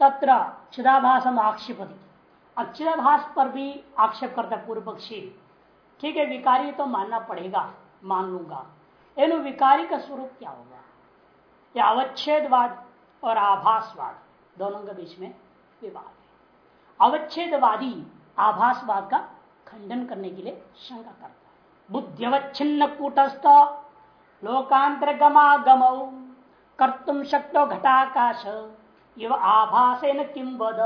तत्र चिदाभासम आक्षेपति। अक्षराभास पर भी आक्षेप करता पूर्व पक्षी। ठीक है, विकारी तो मानना पड़ेगा, मान लूँगा। एवं विकारी का स्वरूप क्या होगा? या अवच्छेदवाद और आभासवाद, दोनों के बीच में विवाद है। अवच्छेदवादी आभासवाद का खंडन करने के लिए शंका करता है। बुद्धिवच्छिन्न कूटस्थ लोकांतर गमागम कर तुम शक्तो घटाकाश। न किम बद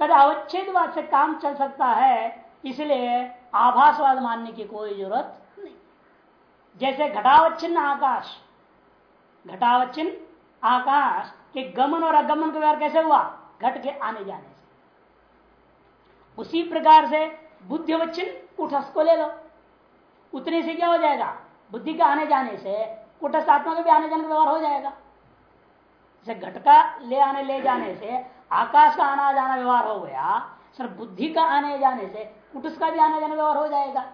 कद अवच्छेदवाद से काम चल सकता है, इसलिए आभासवाद मानने की कोई ज़रूरत नहीं। जैसे घटावच्छिन्न आकाश। घटावच्छिन्न आकाश के गमन और अगमन का व्यवहार कैसे हुआ? घट के आने जाने से। उसी प्रकार से बुद्धिवच्छिन्न कुटस्थ को ले लो। उतने से क्या हो जाएगा? बुद्धि का आने जाने से कुटस्थ आत्मा का भी आने जाने का व्यवहार हो जाएगा। जैसे घट का ले आने, ले जाने से, आकाश का आना जाना व्यवहार हो गया, सर बुद्धि का आने जाने से, कुटुस का भी आने जाने व्यवहार हो जाएगा।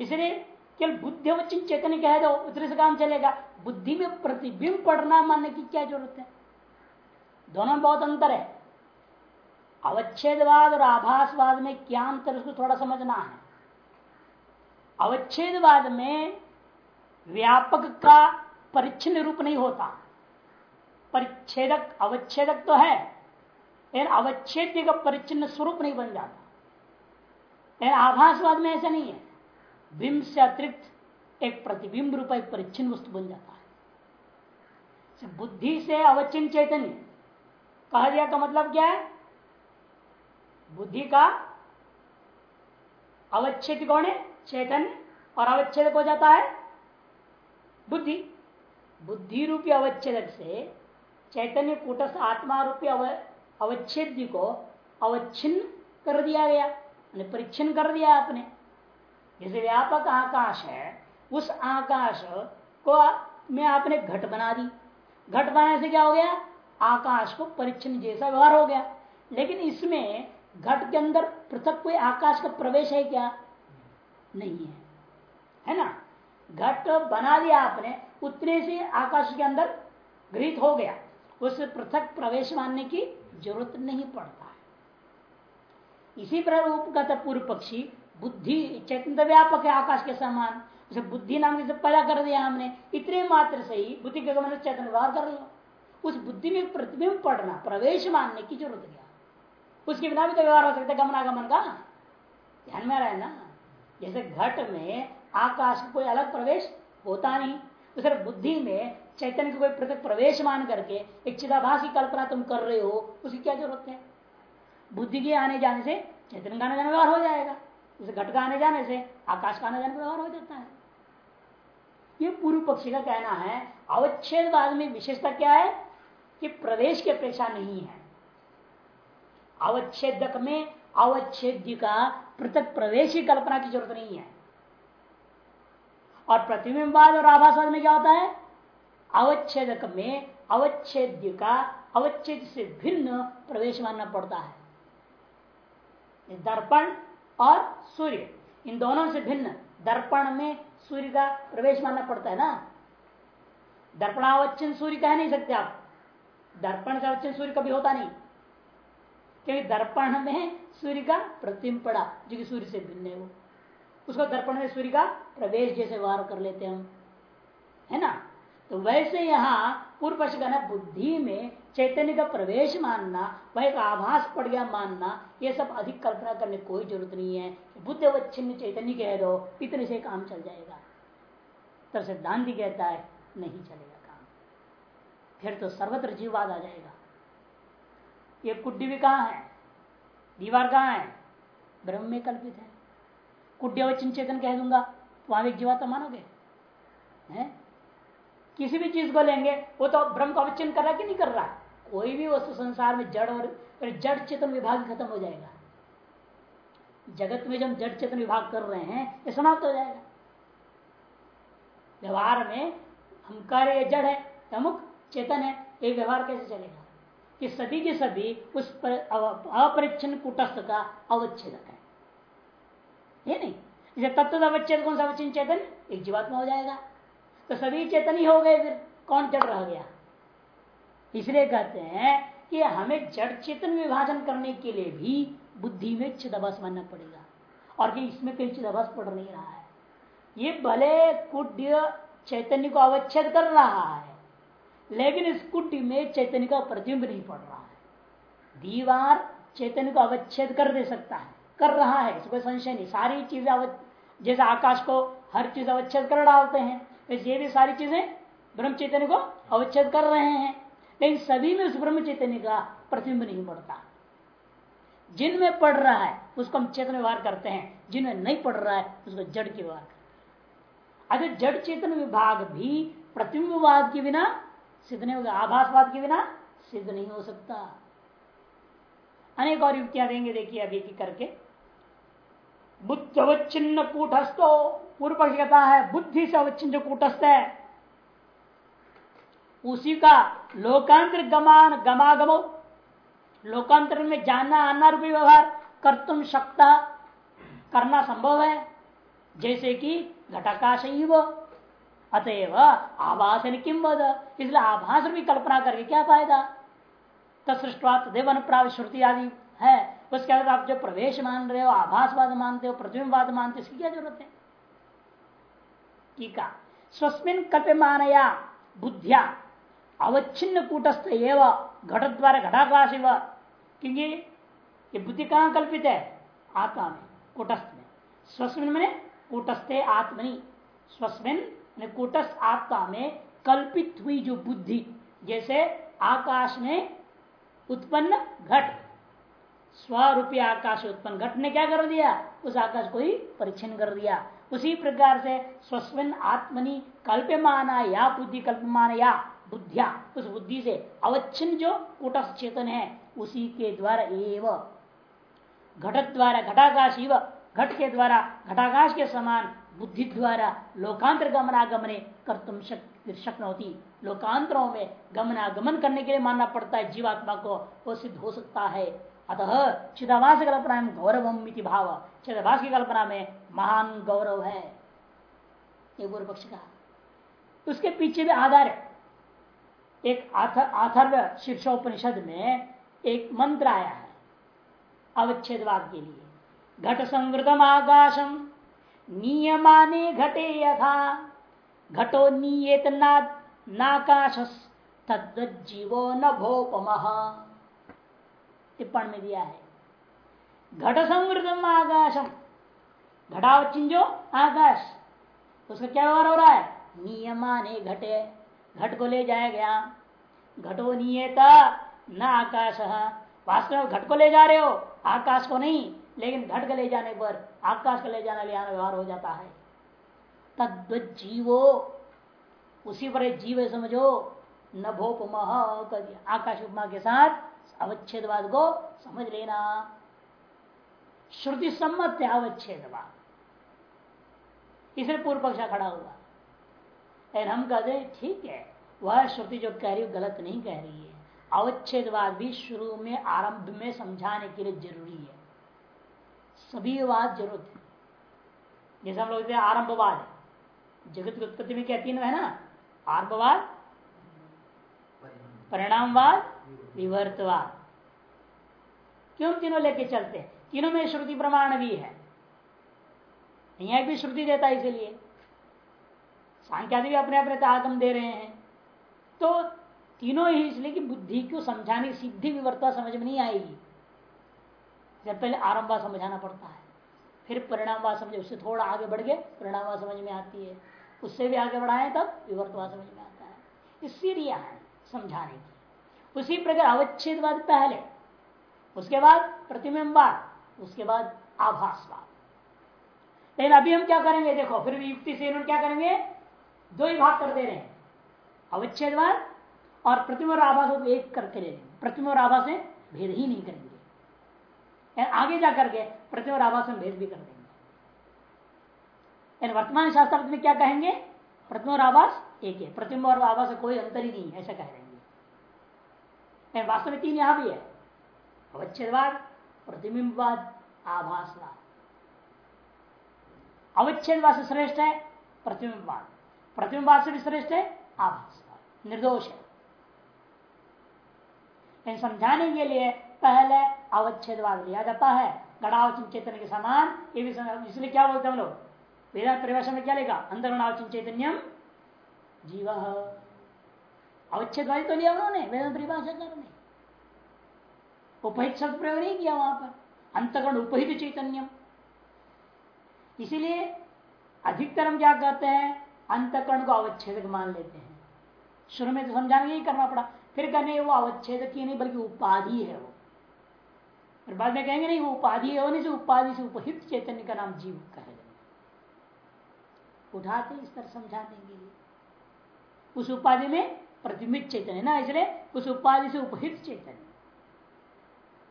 इसलिए केवल बुद्धि वचन चेतन कह दो उतने से काम चलेगा। बुद्धि में प्रतिबिंब पढ़ना मानने की क्या ज़रूरत है? दोनों में बहुत अंतर है। अवच्छेदवाद और आभासवाद में क्या अंतर उसको थोड़ा समझना है। अवच्छेदवाद में व्यापक का परिच्छिन्न रूप नहीं होता। परिच्छेदक, अवच्छेदक तो है। लेकिन अवच्छेद का परिच्छिन्न स्वरूप नहीं बन जाता। लेकिन आभासवाद में ऐसा नहीं है। बिंब से अतिरिक्त एक प्रतिबिंब रूप एक परिच्छिन्न वस्तु बन जाता है। बुद्धि से अवच्छिन्न चैतन्य कहा दिया का मतलब क्या है? बुद्धि का अवच्छेद कौन है? चैतन्य। और अवच्छेद हो जाता है? बुद्धि। बुद्धि रूपी अवच्छेदक से चैतन्य कूटस्थ आत्मा रूपी अवच्छेद को अवच्छिन्न कर दिया गया परिच्छिन्न कर दिया आपने। जैसे व्यापक आकाश है, उस आकाश को में आपने घट बना दी। घट बनाने से क्या हो गया? आकाश को परिच्छिन्न जैसा व्यवहार हो गया। लेकिन इसमें घट के अंदर पृथक कोई आकाश का प्रवेश है क्या? नहीं है। है ना? घट बना दिया आपने, उतने से आकाश के अंदर गृहित हो गया। उस पृथक प्रवेश मानने की ज़रूरत नहीं पड़ता है। इसी प्रकार का पूर्व पक्षी, बुद्धि चैतन्य व्यापक है आकाश के समान। उसे बुद्धि नाम से पैदा कर दिया हमने, इतने मात्र से ही बुद्धि के गमन चैतन्य व्यवहार कर लो उस बुद्धि में प्रतिबिंब पड़ना, प्रवेश मानने की ज़रूरत क्या? उसके बिना भी तो व्यवहार हो सकता है, गमनागमन का। ध्यान में रहे ना? जैसे घट में आकाश कोई अलग प्रवेश होता नहीं तो सिर्फ़ बुद्धि में चैतन्य को कोई पृथक प्रवेश मान करके एक चिदाभास की कल्पना तुम कर रहे हो उसकी क्या ज़रूरत है? बुद्धि के आने जाने से चैतन्य का आने जाने व्यवहार हो जाएगा। उसे घट का आने जाने से आकाश का आने जाने व्यवहार हो जाता है। ये पूर्व पक्षी का कहना है अवच्छेदवाद में विशेषता क्या है? कि प्रवेश की अपेक्षा नहीं है। अवच्छेदक में अवच्छेद का पृथक प्रवेश की कल्पना की ज़रूरत नहीं है। और प्रतिबिंबवाद और आभासवाद में क्या होता है? अवच्छेदक में अवच्छेद का अवच्छेद से भिन्न प्रवेश मानना पड़ता है। दर्पण और सूर्य, इन दोनों से भिन्न। दर्पण में सूर्य का प्रवेश मानना पड़ता है ना? दर्पणावच्छिन्न सूर्य कह नहीं सकते आप। दर्पण का अवच्छिन्न सूर्य कभी होता नहीं। क्योंकि दर्पण में सूर्य का प्रतिम पड़ा, जो कि सूर्य से भिन्न है वो। उसको दर्पण में सूर्य का प्रवेश जैसे वार कर लेते हम। है ना? तो वैसे यहाँ पूर्व पक्ष का बुद्धि में चैतन्य का प्रवेश मानना, वह एक आभास पड़ गया मानना, ये सब अधिक कल्पना करने कोई ज़रूरत नहीं है बुद्ध वच्छिन्न चैतन्य कह दो, इतने से काम चल जाएगा। तर सिद्धांत कहता है, नहीं चलेगा काम। फिर तो सर्वत्र जीववाद आ जाएगा। ये कुड्डी भी कहाँ है? दीवार कहाँ है? ब्रह्म में कल्पित है। कुड्यवचन चेतन कह दूँगा तो वहाँ एक जीवात्मा मानोगे? है? किसी भी चीज़ को लेंगे, वो तो ब्रह्म का अवचन कर रहा कि नहीं कर रहा कोई भी वस्तु संसार में जड़ और जड़ चेतन विभाग खत्म हो जाएगा। जगत में जब जड़ चेतन विभाग कर रहे हैं, ये समाप्त हो जाएगा। व्यवहार में हम कह रहे जड़ है अमुक चेतन है, ये व्यवहार कैसे चलेगा? कि सभी के सभी उस अपरिच्छिन्न कुटस्थ का अवच्छेदक है। ये नहीं। तत्व अवच्छेद, कौन सा अवच्छिन्न चेतन? एक जीवात्मा हो जाएगा। तो सभी चेतन ही हो गए फिर, कौन जड़ रह गया? इसलिए कहते हैं कि हमें जड़ चेतन विभाजन करने के लिए भी बुद्धि में चिदभास मानना पड़ेगा। और कि इसमें कहीं चिदभास पड़ नहीं रहा है। ये भले कुड्य चैतन्य को अवच्छेद कर रहा है, लेकिन इस कुड्य में चैतन्य का प्रतिबिंब नहीं पड़ रहा है। दीवार चैतन्य को अवच्छेद कर दे सकता है, कर रहा है कोई संशय नहीं। सारी चीज़ें जैसे आकाश को हर चीज़ अवच्छेद कर डालते हैं। वैसे ये भी सारी चीज़ें ब्रह्म चैतन्य को अवच्छेद कर रहे हैं। लेकिन सभी में उस ब्रह्म चैतन्य का प्रतिबिंब नहीं पड़ता। जिनमें पड़ रहा है, उसको हम चेतन व्यवहार करते हैं। जिनमें नहीं पड़ रहा है, उसको जड़ के व्यवहार करते हैं। अगर जड़ चेतन विभाग भी प्रतिबिंबवाद के बिना सिद्ध नहीं होगा, आभासवाद के बिना सिद्ध नहीं हो सकता। अनेक और युक्तियाँ देंगे, देखिए अभी की करके। बुद्ध अवच्छिन्न कूटस्थो पूर्व पक्ष कहता है, बुद्धि से अवच्छिन्न जो कूटस्थ है। उसी का लोकांतर गमान, गमागमो। लोकांतर में जाना आना रूपी व्यवहार कर तुम सकता करना संभव है। जैसे कि घटाकाश ही वो अतएव आभास किम इसलिए आभास भी कल्पना करके क्या फ़ायदा? तत्सृष्टवा तदेव श्रुति आदि है। उसके बाद आप जो प्रवेश मान रहे हो, आभासवाद मानते हो, प्रतिबिंबवाद मानते हो, इसकी क्या ज़रूरत है? टीका स्वस्मिन कल्पमानया बुद्धिया। अवच्छिन्न कूटस्थ एवं घट द्वारा घटाकाश क्योंकि ये बुद्धि कहाँ कल्पित है? आत्मा में कूटस्थ में स्वस्मिन मैंने कूटस्थे आत्मनि। स्वस्मिन कूटस्थ आत्मा में कल्पित हुई जो बुद्धि, जैसे आकाश में उत्पन्न घट। स्वरूपी आकाश उत्पन्न घट ने क्या कर दिया? उस आकाश को ही परिच्छिन्न कर दिया। उसी प्रकार से स्वस्विन आत्मनि कल्पमाना या बुद्धि कल्पमान या बुद्धिया, उस बुद्धि से अवच्छिन्न जो कूटस्थ चेतन है, उसी के द्वारा एव। घट द्वारा घटाकाश इव, घट के द्वारा घटाकाश के समान बुद्धि द्वारा लोकांतर गमनागमने कर तुम शक्न होती लोकांतरों में गमनागमन करने के लिए मानना पड़ता है, जीवात्मा को वो सिद्ध हो सकता है। अतः चिदावास कल्पना में गौरव भाव चिदावास की कल्पना में महान गौरव है। ये पूर्व पक्ष का उसके पीछे भी आधार है। एक आथर्व शीर्षोपनिषद में एक मंत्र आया है, अवच्छेदवाद के लिए। घट संवृतम आकाशम, नियमाने घटे यथा। घटो नियत नाकाश तद्जीवो न भोपम। टिप्पण में दिया है। घट संवृतम आकाशम। घटावचिंजो आकाश। उसका क्या व्यवहार हो रहा है? नियमाने घटे। घट को ले जाया गया। घटो नियता, न आकाश। वास्तव में घट को ले जा रहे हो, आकाश को नहीं, लेकिन घट को ले जाने पर आकाश को ले जाने ले आना व्यवहार हो जाता है। तद्व जीवो उसी पर जीव समझो, न भोप आकाश उपमा के साथ अवच्छेदवाद को समझ लेना। श्रुति सम्मत है अवच्छेदवाद। इसलिए पूर्व पक्षा खड़ा हुआ। लेकिन हम कहते ठीक है वह श्रुति जो कह रही है गलत नहीं कह रही है। अवच्छेदवाद भी शुरू में आरंभ में समझाने के लिए ज़रूरी है। सभी वाद ज़रूरत है। जैसे हम लोग आरंभवाद जगत की उत्पत्ति में क्या तीन है ना? आरंभवाद परिणामवाद विवर्तवाद क्यों तीनों लेके चलते तीनों में श्रुति प्रमाण भी है। यह भी श्रुति देता है इसीलिए। सांख्यादि भी अपने अपने आगम दे रहे हैं। तो तीनों ही इसलिए कि बुद्धि को समझाने की सिद्धि विवर्ता समझ में नहीं आएगी। जब पहले आरंभ समझाना पड़ता है, फिर परिणामवाद समझे उससे थोड़ा आगे बढ़ गए परिणामवाद समझ में आती है। उससे भी आगे बढ़ाए तब विवर्तवाद समझ में आता है। इसीलिए है समझाने की। उसी प्रकार अवच्छेदवाद पहले, उसके बाद प्रतिबिंबवाद उसके बाद आभासवाद। लेकिन अभी हम क्या करेंगे? देखो, फिर भी युक्ति से इन्होंने क्या करेंगे? दो ही भाग कर दे रहे हैं। अवच्छेदवाद और प्रतिमा और आभास एक करके ले लेंगे। प्रतिमा और आभास भेद ही नहीं करेंगे। आगे जा करके प्रतिमा और आभास भेद भी कर देंगे। वर्तमान शास्त्र में क्या कहेंगे? प्रतिमा और आभास एक है प्रतिमा और आभास में कोई अंतर ही नहीं है, ऐसा कह देंगे वास्तव में तीन यहाँ भी है। अवच्छेदवाद, प्रतिबिंबवाद, आभासवाद। अवच्छेदवाद से श्रेष्ठ है, प्रतिबिंबवाद। प्रतिबिंबवाद से भी श्रेष्ठ है आभास निर्दोष है। समझाने के लिए पहले अवच्छेदवाद लिया जाता है। गणावचन चैतन्य के समान, ये भी इसलिए क्या बोलते हम लोग? वेदांत परिभाषा में क्या लेगा अंदर गणावचन चैतन्यम जीव। अवच्छेदवादी तो लिया उन्होंने, वेदांत परिभाषा करने उपहित शब्द प्रयोग नहीं किया वहाँ पर। अंतगण उपहित चैतन्यम। इसीलिए अधिकतर हम क्या कहते हैं अंतकरण को अवच्छेद मान लेते हैं। शुरू में तो समझाने ही करना पड़ा। फिर कहने वो अवच्छेद की नहीं, बल्कि उपाधि है वो। फिर बाद में कहेंगे, नहीं, वो उपाधि होने से उपाधि से उपहित चैतन्य का नाम जीव कहेगा उठाते इस तरह समझाने के लिए। उस उपाधि में प्रतिमित चैतन्य ना, इसलिए उस उपाधि से उपहित चैतन्य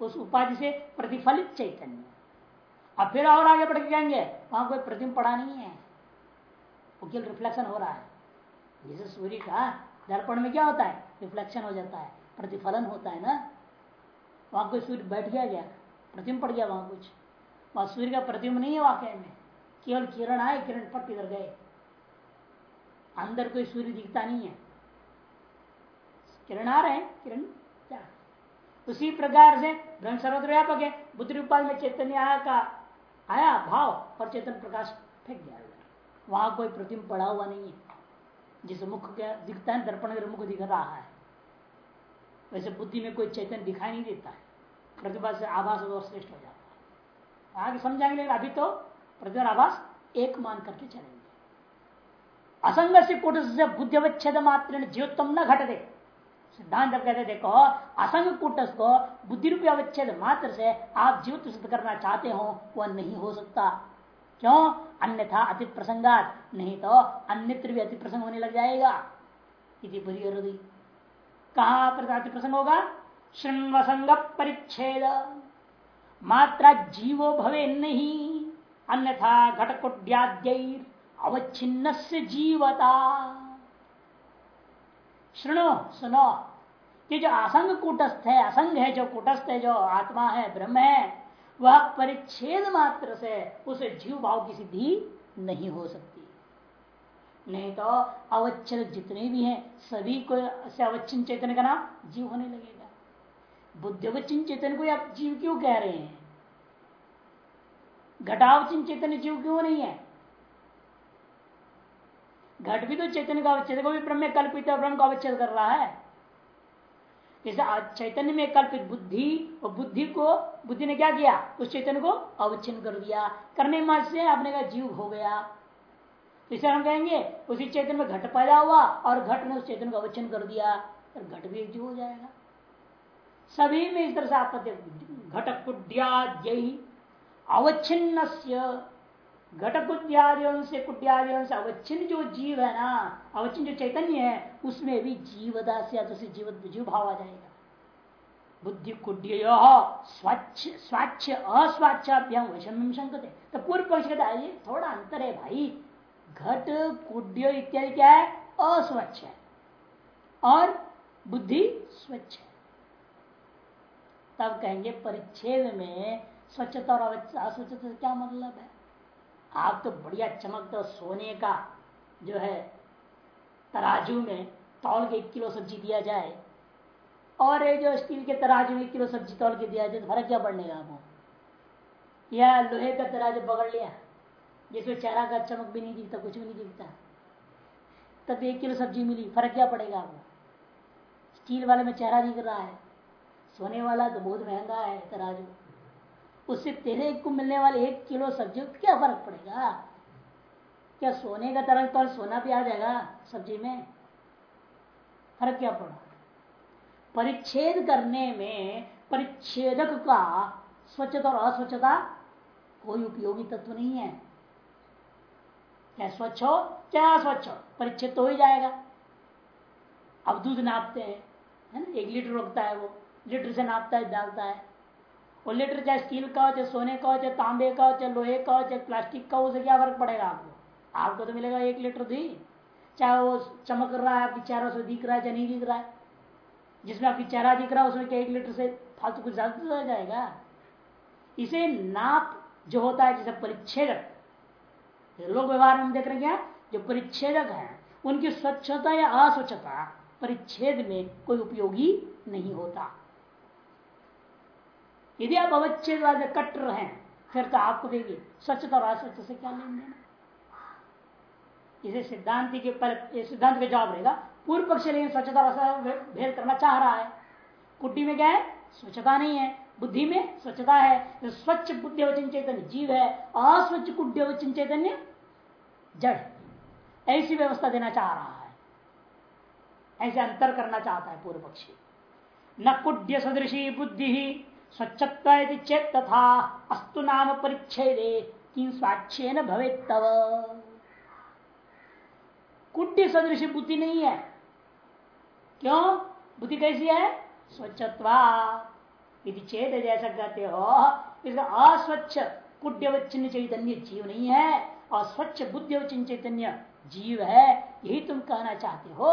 उस उपाधि से प्रतिफलित चैतन्य अब फिर और आगे बढ़ के कहेंगे, वहाँ कोई प्रतिम पड़ा नहीं है। वो केवल रिफ्लेक्शन हो रहा है। जैसे सूर्य का दर्पण में क्या होता है? रिफ्लेक्शन हो जाता है, प्रतिफलन होता है ना। वहाँ कोई सूर्य बैठ गया क्या? प्रतिम पड़ गया वहाँ कुछ। वहाँ सूर्य का प्रतिम्ब नहीं है वाकई में। केवल किरण आए, किरण पट इधर गए। अंदर कोई सूर्य दिखता नहीं है। किरण आ रहे हैं किरण क्या? उसी प्रकार से ब्रह्म सर्वत्र है। बुद्धि रूपाल में चैतन्य आया का, आया भाव और चेतन प्रकाश फेंक गया। वहाँ कोई प्रतिम पड़ा हुआ नहीं है। जिस मुख क्या दिखता है, दर्पण मुख दिख रहा है। वैसे बुद्धि में कोई चैतन्य दिखाई नहीं देता है। प्रतिभा से आभास और श्रेष्ठ हो जाता है। आगे समझाएँगे, अभी तो प्रतिभा आभास एक मान करके चलेंगे। असंग से कुट से बुद्धि अवच्छेद मात्र जीवोत्तम न घट दे सिद्धांत कहते देखो, असंग कुटस को बुद्धि रूपी अवच्छेद मात्र से आप जीवित सिद्ध करना चाहते हो, वह नहीं हो सकता। क्यों? अन्यथा अति प्रसंगात नहीं तो अन्यत्र भी अति प्रसंग होने लग जाएगा। इति बुरी कहा अति प्रसंग होगा? श्रृंगसंग परिच्छेद। मात्रा जीवो भवे नहीं, अन्यथा घटकुड्याद्य अवच्छिन्न से जीवता। श्रृणो सुनो। कि जो असंग कूटस्थ है, असंग है, जो कूटस्थ है, जो आत्मा है, ब्रह्म है, वह परिच्छेद मात्र से उसे जीव भाव की सिद्धि नहीं हो सकती। नहीं तो अवच्छेद जितने भी हैं, सभी को से अवच्छिन्न चेतन का नाम जीव होने लगेगा। बुद्धिवचिन चेतन को आप जीव क्यों कह रहे हैं? घटावचिन चेतन जीव क्यों नहीं है? घट भी तो चेतन का अवच्छेद को भी ब्रह्म कल्पित ब्रह्म का अवच्छेद कर रहा है। जैसे चैतन्य में कल्पित बुद्धि और बुद्धि को, बुद्धि ने क्या किया? उस चैतन्य को अवच्छिन्न कर दिया। करने मत से अपने का जीव हो गया। तो इसे हम कहेंगे, उसी चैतन्य में घट पैदा हुआ और घट ने उस चैतन्य को अवच्छिन्न कर दिया तो घट भी जीव हो जाएगा। सभी में इस तरह से आपत्ति घट कुड्याद्यी अवच्छिन्न घट कुट्यादियों से कुट्यादियों से, अवच्छिन्न जो जीव है ना, अवच्छिन्न जो चैतन्य है, उसमें भी जीवदा से तो जीव जीव भाव आ जाएगा। बुद्धि कुड्य स्वच्छ स्वच्छ अस्वाच्छाभ्याम वैषम्य शंकते तो पूर्व पक्ष कहता है थोड़ा अंतर है भाई। घट कुड्य इत्यादि क्या है? अस्वच्छ है। और बुद्धि स्वच्छ है। तब कहेंगे, परिच्छेद में स्वच्छता और अस्वच्छता क्या मतलब है? आप तो बढ़िया चमकता सोने का जो है, तराजू में तौल के एक किलो सब्ज़ी दिया जाए। और ये जो स्टील के तराजू में एक किलो सब्ज़ी तौल के दिया जाए तो फ़र्क क्या पड़ने का आपको? या लोहे का तराजू पकड़ लिया, जिसमें चेहरा का चमक भी नहीं दिखता, कुछ भी नहीं दिखता, तब एक किलो सब्ज़ी मिली, फ़र्क क्या पड़ेगा आपको? स्टील वाले में चेहरा दिख रहा है, सोने वाला तो बहुत महँगा है तराजू। उससे तेरे एक को मिलने वाले एक किलो सब्ज़ी क्या फ़र्क पड़ेगा? क्या सोने का तरंग तो सोना भी आ जाएगा सब्ज़ी में? फ़र्क क्या पड़ा? परिच्छेद करने में परिच्छेदक का स्वच्छता और अस्वच्छता कोई उपयोगी तत्व नहीं है। क्या स्वच्छ हो, चाहे अस्वच्छ हो, परिच्छेद तो हो ही जाएगा। अब दूध नापते हैं, है ना? एक लीटर रोकता है वो, लीटर से नापता है, डालता है। वो लीटर चाहे स्टील का हो, चाहे सोने का हो, चाहे तांबे का हो, चाहे लोहे का हो, चाहे प्लास्टिक का हो उसे क्या फ़र्क पड़ेगा आपको? आपको तो मिलेगा एक लीटर दी चाहे वो चमक रहा है, आपकी चेहरा से दिख रहा है, चाहे नहीं दिख रहा है। जिसमें आपकी चेहरा दिख रहा है, उसमें क्या एक लीटर से फालतू कुछ ज़्यादा तो जाएगा? इसे नाप जो होता है, जैसे परिच्छेदक लोग व्यवहार में देख रहे हैं क्या? जो परिच्छेदक है, उनकी स्वच्छता या अस्वच्छता परिच्छेद में कोई उपयोगी नहीं होता। यदि आप अवच्छेद वाले कट रहे हैं, फिर तो आपको देखिए, स्वच्छता और अस्वच्छ से क्या लेन देना इसे सिद्धांत के पर सिद्धांत का जवाब रहेगा पूर्व पक्ष लेकिन स्वच्छता और भेद करना चाह रहा है। कुटी में क्या है? स्वच्छता नहीं है। बुद्धि में स्वच्छता है। तो स्वच्छ बुद्धि वचन चैतन्य जीव है। अस्वच्छ कुड्य वचन चैतन्य जड़। ऐसी व्यवस्था देना चाह रहा है। ऐसे अंतर करना चाहता है पूर्व पक्षी। न कुड्य सदृशी बुद्धि ही स्वच्छत्व चेत तथा अस्तु नाम परिच्छेदे, किं स्वाच्छे न भवे तव। कुड्य सदृश बुद्धि नहीं है। क्यों? बुद्धि कैसी है? स्वच्छत्वा। यदि चेत जैसा कहते हो, इसका अस्वच्छ कुड्यवच्छिन्न चैतन्य जीव नहीं है और स्वच्छ बुद्धिवचिन चैतन्य जीव है, यही तुम कहना चाहते हो।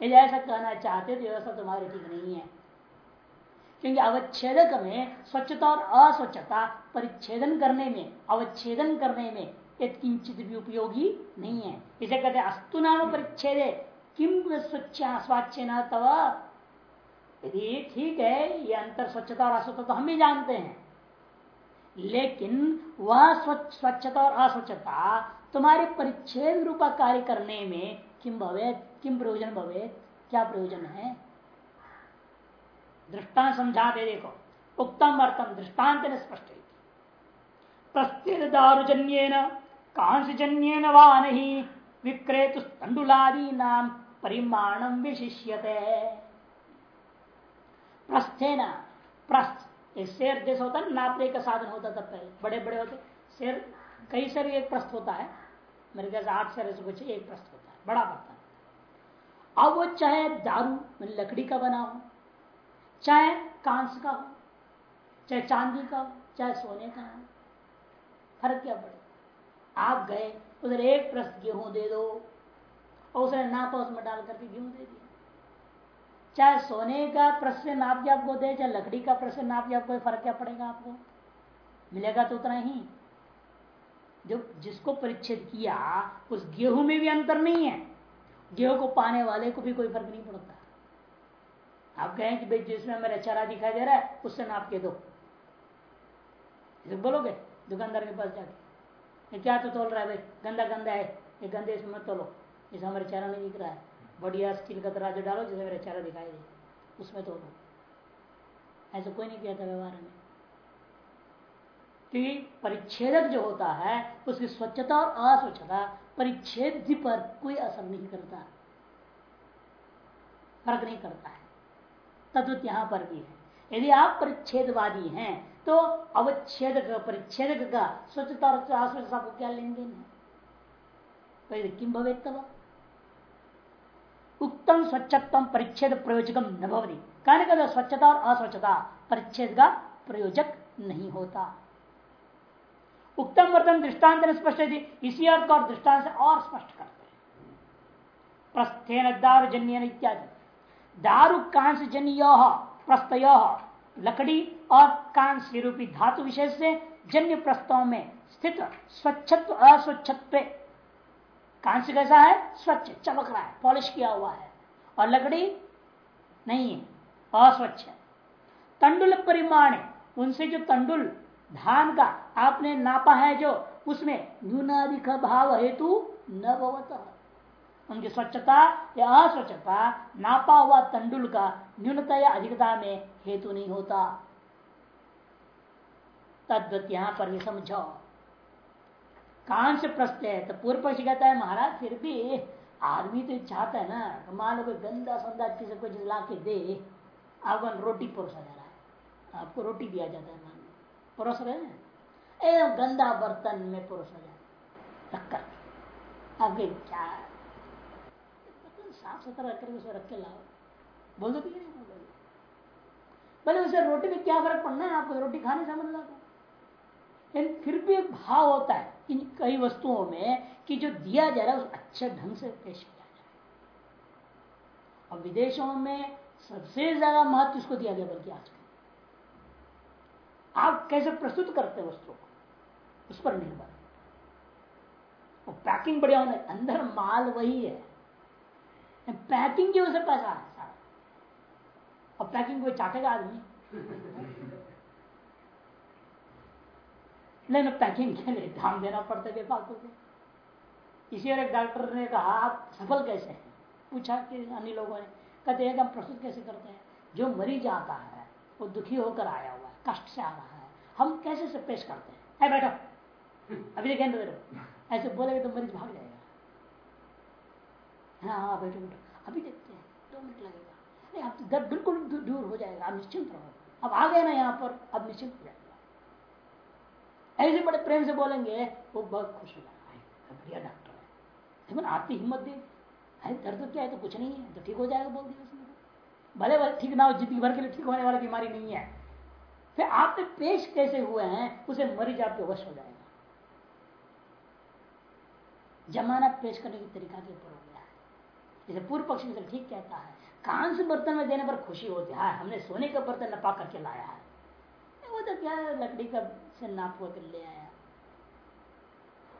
यदि ऐसा कहना चाहते हो तो व्यवस्था तुम्हारी ठीक नहीं है। क्योंकि अवच्छेदक में स्वच्छता और अस्वच्छता परिच्छेदन करने में, अवच्छेदन करने में किंचित भी उपयोगी नहीं है। इसे कहते अस्तु नाम परिच्छेद। किम स्वच्छ, स्वाच्छ न तव। यदि ठीक है, ये अंतर स्वच्छता और अस्वच्छता तो हम भी जानते हैं। लेकिन वह स्वच्छता और अस्वच्छता तुम्हारे परिच्छेद रूपा कार्य करने में किम भवे किम प्रयोजन भवे क्या प्रयोजन है? दृष्टांत समझाते देखो। उत्तम अर्थम दृष्टांत ने स्पष्ट प्रस्थित दारुजन्य विक्रेतु तंडुलादी नाम विशिष्यते। प्रस्थे एक शेर जैसा होता है नापने का साधन होता था पहले बड़े बड़े होते शेर, कई शेर एक प्रस्थ होता है, मेरे ख्याल आठ शेर से कुछ एक प्रस्थ होता है, बड़ा बर्तन अब वो चाहे दारू लकड़ी का बना हो चाहे कांस का हो, चाहे चांदी का हो, चाहे सोने का हो, फ़र्क क्या पड़े आप गए, उधर एक प्रस्त गेहूँ दे दो, और उसने नापा, उसमें डाल करके गेहूँ दे दिया। चाहे सोने का प्रश्न नाप के आपको दे, चाहे लकड़ी का प्रश्न नाप के आपको, फ़र्क क्या पड़ेगा आपको? मिलेगा तो उतना ही। जो जिसको परिच्छेद किया, उस गेहूँ में भी अंतर नहीं है। गेहूँ को पाने वाले को भी कोई फ़र्क नहीं पड़ता। आप कहें कि भाई जिसमें मेरा चारा दिखाई दे रहा है, उससे नाप के दो। बोलोगे दुकानदार के पास जाके? ये क्या तो तोल रहा है भाई? गंदा गंदा है। ये गंदे इसमें मत तोलो। इसे हमारे चारा नहीं दिख रहा है। बढ़िया स्टील का तराजू डालो जिसे मेरा चारा दिखाई दे। उसमें तोलो ऐसा कोई नहीं किया था व्यवहार में। क्योंकि परिच्छेदक जो होता है, उसकी स्वच्छता और अस्वच्छता परिच्छेद पर कोई असर नहीं करता। फ़र्क नहीं करता है। तद्वत यहाँ पर भी है। यदि आप परिच्छेदवादी हैं तो अवच्छेद परिच्छेद का स्वच्छता और अस्वच्छता को क्या लेन देन है किम भवे तब? उत्तम स्वच्छतम परिच्छेद प्रयोजकम न भवनी कहने का स्वच्छता और अस्वच्छता परिच्छेद का प्रयोजक नहीं होता। उत्तम वर्तन दृष्टांत ने स्पष्ट इसी अर्थ और दृष्टांत से और स्पष्ट करते प्रस्थेन दारु जन्य इत्यादि। दारु कांस जन्य प्रस्तय, लकड़ी और कांस रूपी धातु विशेष से जन्य प्रस्ताव में स्थित स्वच्छत्व, अस्वच्छत्व। कांस्य कैसा है? स्वच्छ, चमक रहा है, पॉलिश किया हुआ है। और लकड़ी? नहीं है अस्वच्छ है। तंडुल परिमाण, उनसे जो तंडुल, धान का आपने नापा है जो, उसमें न्यूनाधिक भाव हेतु न भवत। उनकी स्वच्छता या अस्वच्छता नापा हुआ तंडुल का न्यूनता या अधिकता में हेतु नहीं होता। तद्वत यहाँ पर भी समझो कान से है तो पूर्व पक्ष कहता है, महाराज, फिर भी आदमी तो चाहता है ना तो मान लो कोई गंदा संदा किसी को ला के दे। आपको रोटी परोसा जा रहा है। आपको रोटी दिया जाता है मान लो परोस रहे हैं? एकदम गंदा बर्तन में परोसा जाता टक्कर आपके क्या साफ़ सुथरा करके उसे रख के लाओ। बोल दो कि नहीं बोल भले उसे रोटी में क्या फ़र्क पड़ना है, आपको रोटी खाने से मतलब लेकिन फिर भी एक भाव होता है इन कई वस्तुओं में कि जो दिया जा रहा है, उस अच्छे ढंग से पेश किया जाए और विदेशों में सबसे ज़्यादा महत्व इसको दिया गया, बल्कि आजकल आप कैसे प्रस्तुत करते हैं वस्तुओं को? उस पर निर्भर। पैकिंग बढ़िया होना, अंदर माल वही है। पैकिंग की वजह पैसा है सारा और पैकिंग कोई चाटेगा आदमी? नहीं लेकिन पैकिंग के लिए ध्यान देना पड़ता है फालतू के। इसी और एक डॉक्टर ने कहा, आप सफल कैसे हैं? पूछा कि अन्य लोगों ने। कहते हैं, हम प्रस्तुत कैसे करते हैं? जो मरीज़ आता है, वो दुखी होकर आया हुआ है, कष्ट से आ रहा है। हम कैसे से पेश करते है? बैठो। अभी देखें ऐसे बोलेगे तो मरीज़ भाग जाएगा। हाँ हाँ बैठो बैठो। अभी देखते हैं। दो मिनट लगेगा। नहीं आप तो बिल्कुल दूर हो जाएगा। आप निश्चिंत रहो। अब आ गए ना यहाँ पर, अब निश्चिंत हो जाएगा। ऐसे बड़े प्रेम से बोलेंगे, वो बहुत खुश हो जाएगा डॉक्टर है। आपकी हिम्मत दे है। दर्द तो क्या है तो कुछ नहीं है। तो ठीक हो जाएगा बोल दिया उसने भले भले, ठीक ना हो, ज़िंदगी भर के लिए ठीक होने वाली बीमारी नहीं है। फिर आप पेश कैसे हुए हैं, उसे मरीज़ आपके वश हो जाएगा। जमाना पेश करने की तरीका के ऊपर जैसे पूर्व पक्ष में ठीक कहता है कांस बर्तन में देने पर खुशी होती है। हाँ, हमने सोने का बर्तन नपा करके लाया है। वो तो क्या लकड़ी का से नाप कर ले आया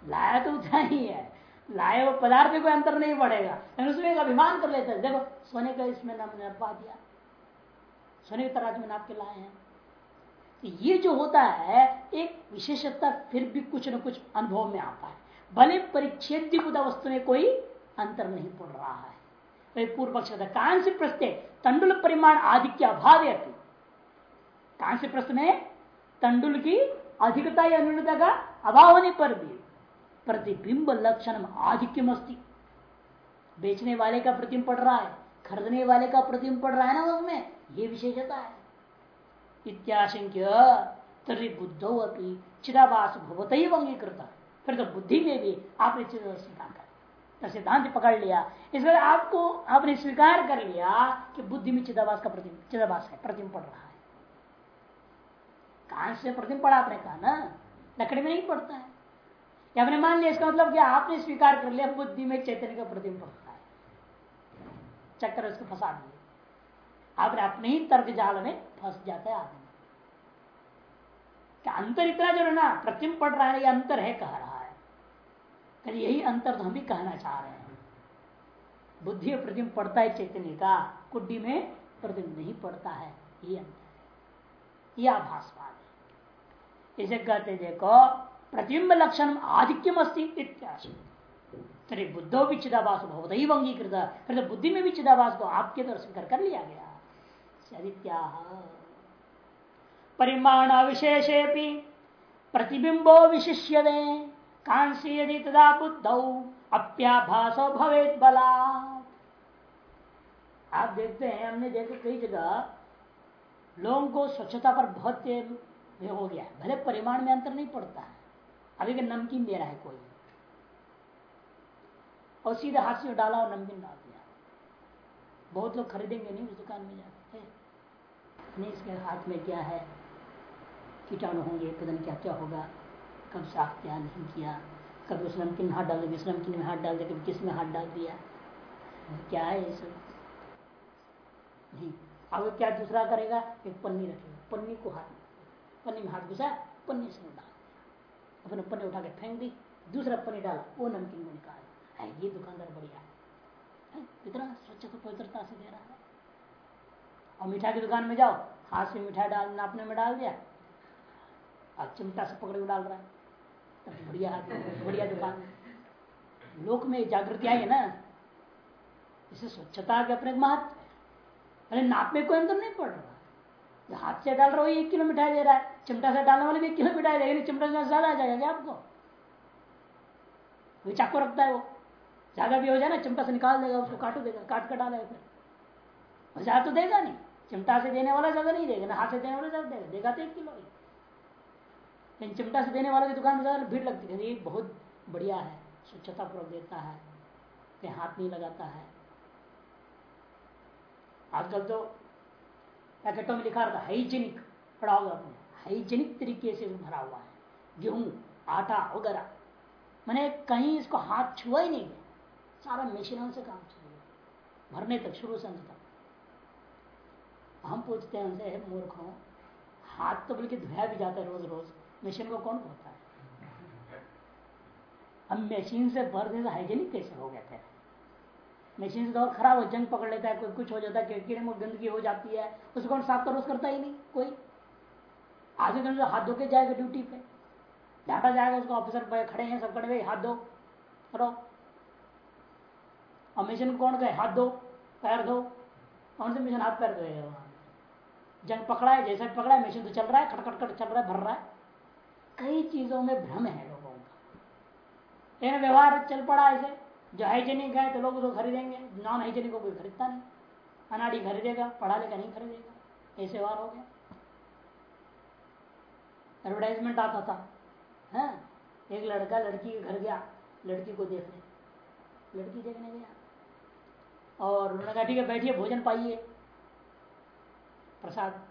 लाया तो उतना ही है। लाए वो पदार्थ में कोई अंतर नहीं पड़ेगा। लेकिन उसमें एक अभिमान कर लेते हैं। देखो सोने का इसमें हमने नपा दिया। सोने के तराजू में नाप के लाए हैं। तो ये जो होता है एक विशेषता फिर भी कुछ न कुछ अनुभव में आता है। भले परिच्छेद वस्तु में कोई अंतर नहीं पड़ रहा है। तो पूर्व पक्ष कान से प्रस्ते तंडुल परिमाण आदि के अभाव से प्रश्न में तंडुल की अधिकता या न्यूनता का अभाव होने पर भी, प्रतिबिंब लक्षण आधिक्यम अस्ती। बेचने वाले का प्रतिबिंब पड़ रहा है, खरीदने वाले का प्रतिबिंब पड़ रहा है ना उसमें? ये विशेषता है। इत्याशंक्य तरी बुद्धो अपनी चिदावास भवत ही अंगीकृत। फिर तो बुद्धि में भी आपने स्वीकार तो सिद्धांत पकड़ लिया। इसलिए आपको, आपने स्वीकार कर लिया कि बुद्धि में चिदावास का प्रतिबिंब चिदावास है प्रतिबिंब पड़ रहा है। कहाँ से प्रतिबिंब पड़ा, आपने कहा ना? लकड़ी में नहीं पड़ता है। या आपने मान लिया, इसका मतलब कि आपने स्वीकार कर लिया, बुद्धि में चैतन्य का प्रतिबिंब पड़ता है। चक्कर उसको फंसा दिए। आपने अपने ही तर्क जाल में फंस जाता है आदमी। अंतर इतना जो है ना प्रतिम पड़ रहा है अंतर है, कह रहा यही अंतर हम भी कहना चाह रहे हैं। बुद्धि प्रतिबिंब पड़ता है चैतन्य का, कुड्डी में प्रतिबिंब नहीं पड़ता है ये अंतर है। यह आभासवाद है। इसे कहते देखो, प्रतिबिंब लक्षण आधिक्यम अस्ती तरी बुद्धो भी चिदाभास बहुत ही अंगीकृत फिर बुद्धि में भी चिदाभास को आपके द्वारा स्वीकार कर लिया गया। परिमाण विशेषे प्रतिबिंबो विशिष्य कांसी यदि तदा बुद्ध, अप्याभास भवे बला आप देखते हैं, हमने देखो कई जगह लोगों को स्वच्छता पर बहुत हो गया भले परिमाण में अंतर नहीं पड़ता है। अभी नमकीन दे रहा है कोई। और सीधे हाथ से डाला और नमकीन डाल दिया। बहुत लोग खरीदेंगे नहीं, उस दुकान में जाते नहीं, इसके हाथ में क्या है? कीटाणु होंगे, पता क्या क्या होगा। कब साफ़ किया नहीं किया, कभी उस नमकीन हाथ डाल दिया, इस नमकीन में हाथ डाल दिया, कभी किसमें हाथ डाल दिया। क्या है ये सब? नहीं। अब क्या दूसरा करेगा? एक पन्नी रखेगा। पन्नी को हाथ पन्नी में हाथ घुसा, पन्नी से डाल अपने पन्नी उठा के फेंक दी, दूसरा पन्नी डाला, वो नमकीन को निकाल। है, ये दुकानदार बढ़िया है। इतना स्वच्छ तो पवित्रता से दे रहा है। और मिठाई की दुकान में जाओ, हाथ से मिठाई डाल नापने में डाल दिया। और चिमटा से पकड़ के डाल रहा है। बढ़िया बढ़िया दुकान। लोक में जागृति आई है ना, इसे स्वच्छता के अपने महत्व। अरे नाप में कोई अंतर नहीं पड़ रहा। हाथ से डाल रहा हो, एक किलो मिठाई दे रहा है। चिमटा से डालने वाले भी एक किलो मिठाई देगा चिमटा से ज़्यादा आ जाएगा क्या आपको? चाकू रखता है वो। ज़्यादा भी हो जाए ना, चिमटा से निकाल देगा, उसको काटो देगा, काट कर डालेगा फिर। ज़्यादा तो देगा नहीं। चिमटा से देने वाला ज़्यादा नहीं देगा, ना हाथ से देने वाला ज़्यादा देगा। देगा तो एक किलो लेकिन चिमटा से देने वाले की दुकान में भीड़ लगती है। ये बहुत बढ़िया है। स्वच्छता पूर्वक देता है। हाथ नहीं लगाता है। आजकल तो पैकेटों में लिखा रहता है, हाइजीनिक पड़ा होगा आपने हाइजीनिक तरीके से भरा हुआ है। गेहूँ, आटा, वगैरह। मैंने कहीं इसको हाथ छुआ ही नहीं सारा मशीनों से काम चाहिए भरने तक, शुरू से अंत हम पूछते हैं उनसे मूर्खों, हाथ तो बल्कि धोया भी जाता है रोज रोज मशीन को कौन धोता है? हम मशीन से भर दे तो हाइजीनिक कैसे हो गया थे? मशीन से तो और खराब हो जंग पकड़ लेता है, कोई कुछ हो जाता है कीड़े में गंदगी हो जाती है, उसको कौन साफ़ करोस करता ही नहीं, कोई। आधे घंटे हाथ धो के जाएगा ड्यूटी पे। डांटा जाएगा उसको ऑफिसर खड़े हैं, सब खड़े हाथ धो, करो। और मिशन कौन गए हाथ धो, पैर दो कौन से मिशन हाथ पैर धोएगा? जंग पकड़ा है, जैसा पकड़ा है मिशन तो चल रहा है खटखट खट चल रहा है, भर रहा है। कई चीज़ों में भ्रम है लोगों का। लेकिन व्यवहार चल पड़ा ऐसे। जो हाइजेनिक है तो लोग उसको खरीदेंगे। नॉन हाइजेनिक को कोई खरीदता नहीं। अनाड़ी खरीदेगा, पढ़ा लिखा नहीं खरीदेगा। ऐसे व्यवहार हो गया। एडवर्टाइजमेंट आता था। है? हाँ? एक लड़का लड़की के घर गया। लड़की को देखने लड़की देखने गया। और उन्होंने कहा, ठीक है, बैठिए, भोजन पाइए। प्रसाद।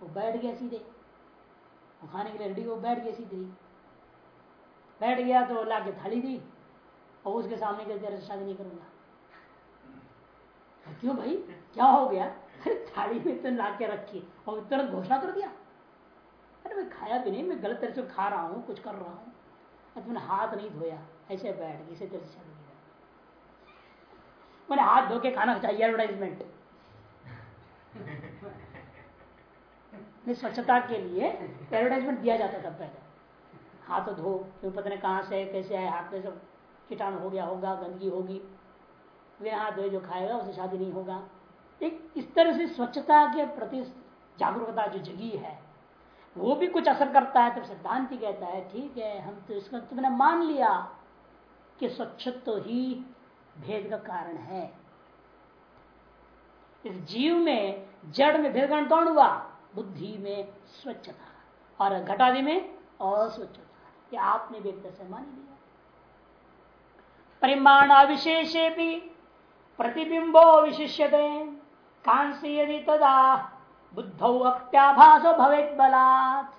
वो बैठ गया सीधे। खाने के लिए रेडी को बैठ गया सीधे। बैठ गया तो ला के थाली दी और उसके सामने कहते तेरे शादी नहीं करूँगा। क्यों भाई? क्या हो गया? थाली में तो ला के रखी और तुरंत घोषणा कर दिया? अरे मैं खाया भी नहीं, मैं गलत तरह से खा रहा हूँ, कुछ कर रहा हूँ। मैंने हाथ नहीं धोया, ऐसे बैठ गई, इसे तरह से शादी मैंने हाथ धो के खाना चाहिए एडवर्टाइजमेंट स्वच्छता के लिए एडवर्टाइजमेंट दिया जाता था पहले। हाथ धो, क्यों पता नहीं कहाँ से है कैसे आए, हाथ में सब कीटाणु हो गया होगा, गंदगी होगी। वे हाथ धोए जो खाएगा उसे शादी नहीं होगा। एक इस तरह से स्वच्छता के प्रति जागरूकता जो जगी है, वो भी कुछ असर करता है तो सिद्धांति कहता है, ठीक है, हम तो इसका, तुमने मान लिया कि स्वच्छत्व ही भेद का कारण है। इस जीव में जड़ में भेदगण कौन हुआ? बुद्धि में स्वच्छता और घटादि में अस्वच्छता। ये आपने तरह से मान लिया। परिमाण अविशेषे भी प्रतिबिंबो विशिष्यते। कांसी यदि तदा बुद्ध अप्याभासो भवेत बलात्।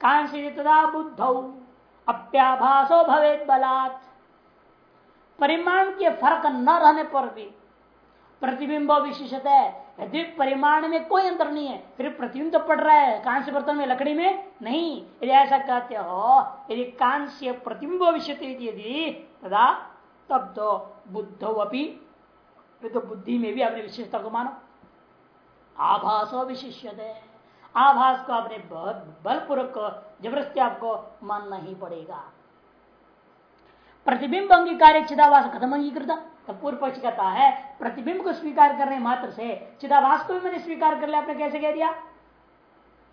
कांसी तदा बुद्ध अप्याभासो भवेत बलात्। परिमाण के फ़र्क न रहने पर भी प्रतिबिंब विशेषत है। परिमाण में कोई अंतर नहीं है, फिर प्रतिबिंब तो पड़ रहा है। कांस्य बर्तन में, लकड़ी में नहीं। यदि ऐसा कहते हो, यदि कांस्य प्रतिबिंब विषय यदि, तदा तब तो बुद्धो अपनी तो बुद्धि में भी अपने विशेषता को मानो। आभासो विशिष्य आभास को अपने बलपूर्वक, ज़बरदस्ती आपको मानना ही पड़ेगा। प्रतिबिंब अंगीकार चिदाभास खत्म अंगीकृत। तो पूर्व पक्ष कहता है, प्रतिबिंब को स्वीकार करने मात्र से चिदाभास को भी मैंने स्वीकार कर लिया, आपने कैसे कह दिया?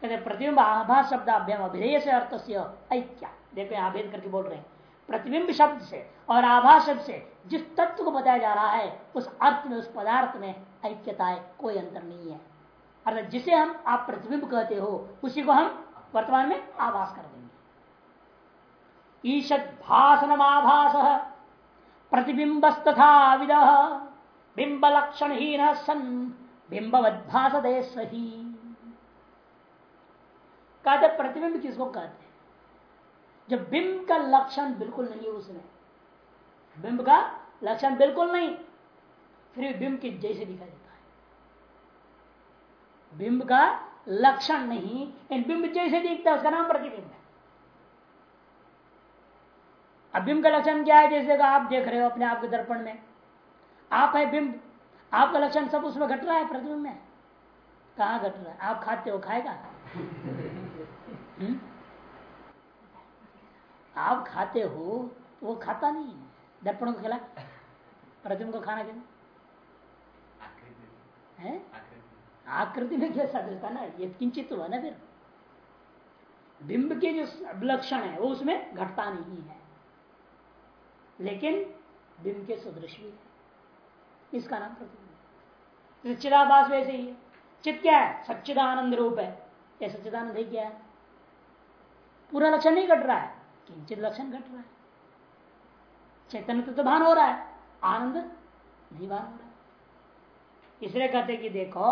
कहते, प्रतिबिंब आभास शब्द अभ्यम अभिधेय से अर्थ से ऐक्या। देखो यहाँ भेद करके बोल रहे हैं। प्रतिबिंब शब्द से और आभास शब्द से जिस तत्व को बताया जा रहा है, उस अर्थ में, उस पदार्थ में ऐक्यता है कोई अंतर नहीं है। अर्थात जिसे हम आप प्रतिबिंब कहते हो, उसी को हम वर्तमान में आभास कर देंगे। ईशद भाषण आभास प्रतिबिंबस्तथा विद। बिंब लक्षण ही न सन बिंबवद्भास दे सही कहते प्रतिबिंब किसको कहते हैं? जब बिंब का लक्षण बिल्कुल नहीं है उसमें। बिंब का लक्षण बिल्कुल नहीं। फिर भी बिंब के जैसे दिखाई देता है। बिंब का लक्षण नहीं, इन बिंब जैसे दिखता है, उसका नाम प्रतिबिंब है। बिंब का लक्षण क्या है? जैसे आप देख रहे हो अपने आप के दर्पण में। आप है बिंब। आपका लक्षण सब उसमें घट रहा है प्रतिबिंब में। कहा घट रहा है? आप खाते हो, खाएगा? हम्म? आप खाते हो तो वो खाता नहीं है। दर्पण को खिला। प्रतिबिंब को खाना क्यों? है? आकृति में क्या सदृशता ना ये किंचित हुआ ना फिर। बिंब के जो लक्षण है, वो उसमें घटता नहीं है। लेकिन बिंब के सदृश भी है। इसका नाम प्रतिबिंब चिदाभास वैसे ही है। चित क्या है? सच्चिदानंद रूप है। ये सच्चिदानंद है क्या है? पूरा लक्षण नहीं घट रहा है, किंचित लक्षण घट रहा है। चैतन्य तो भान हो रहा है, आनंद नहीं भान हो रहा है। इसलिए कहते कि देखो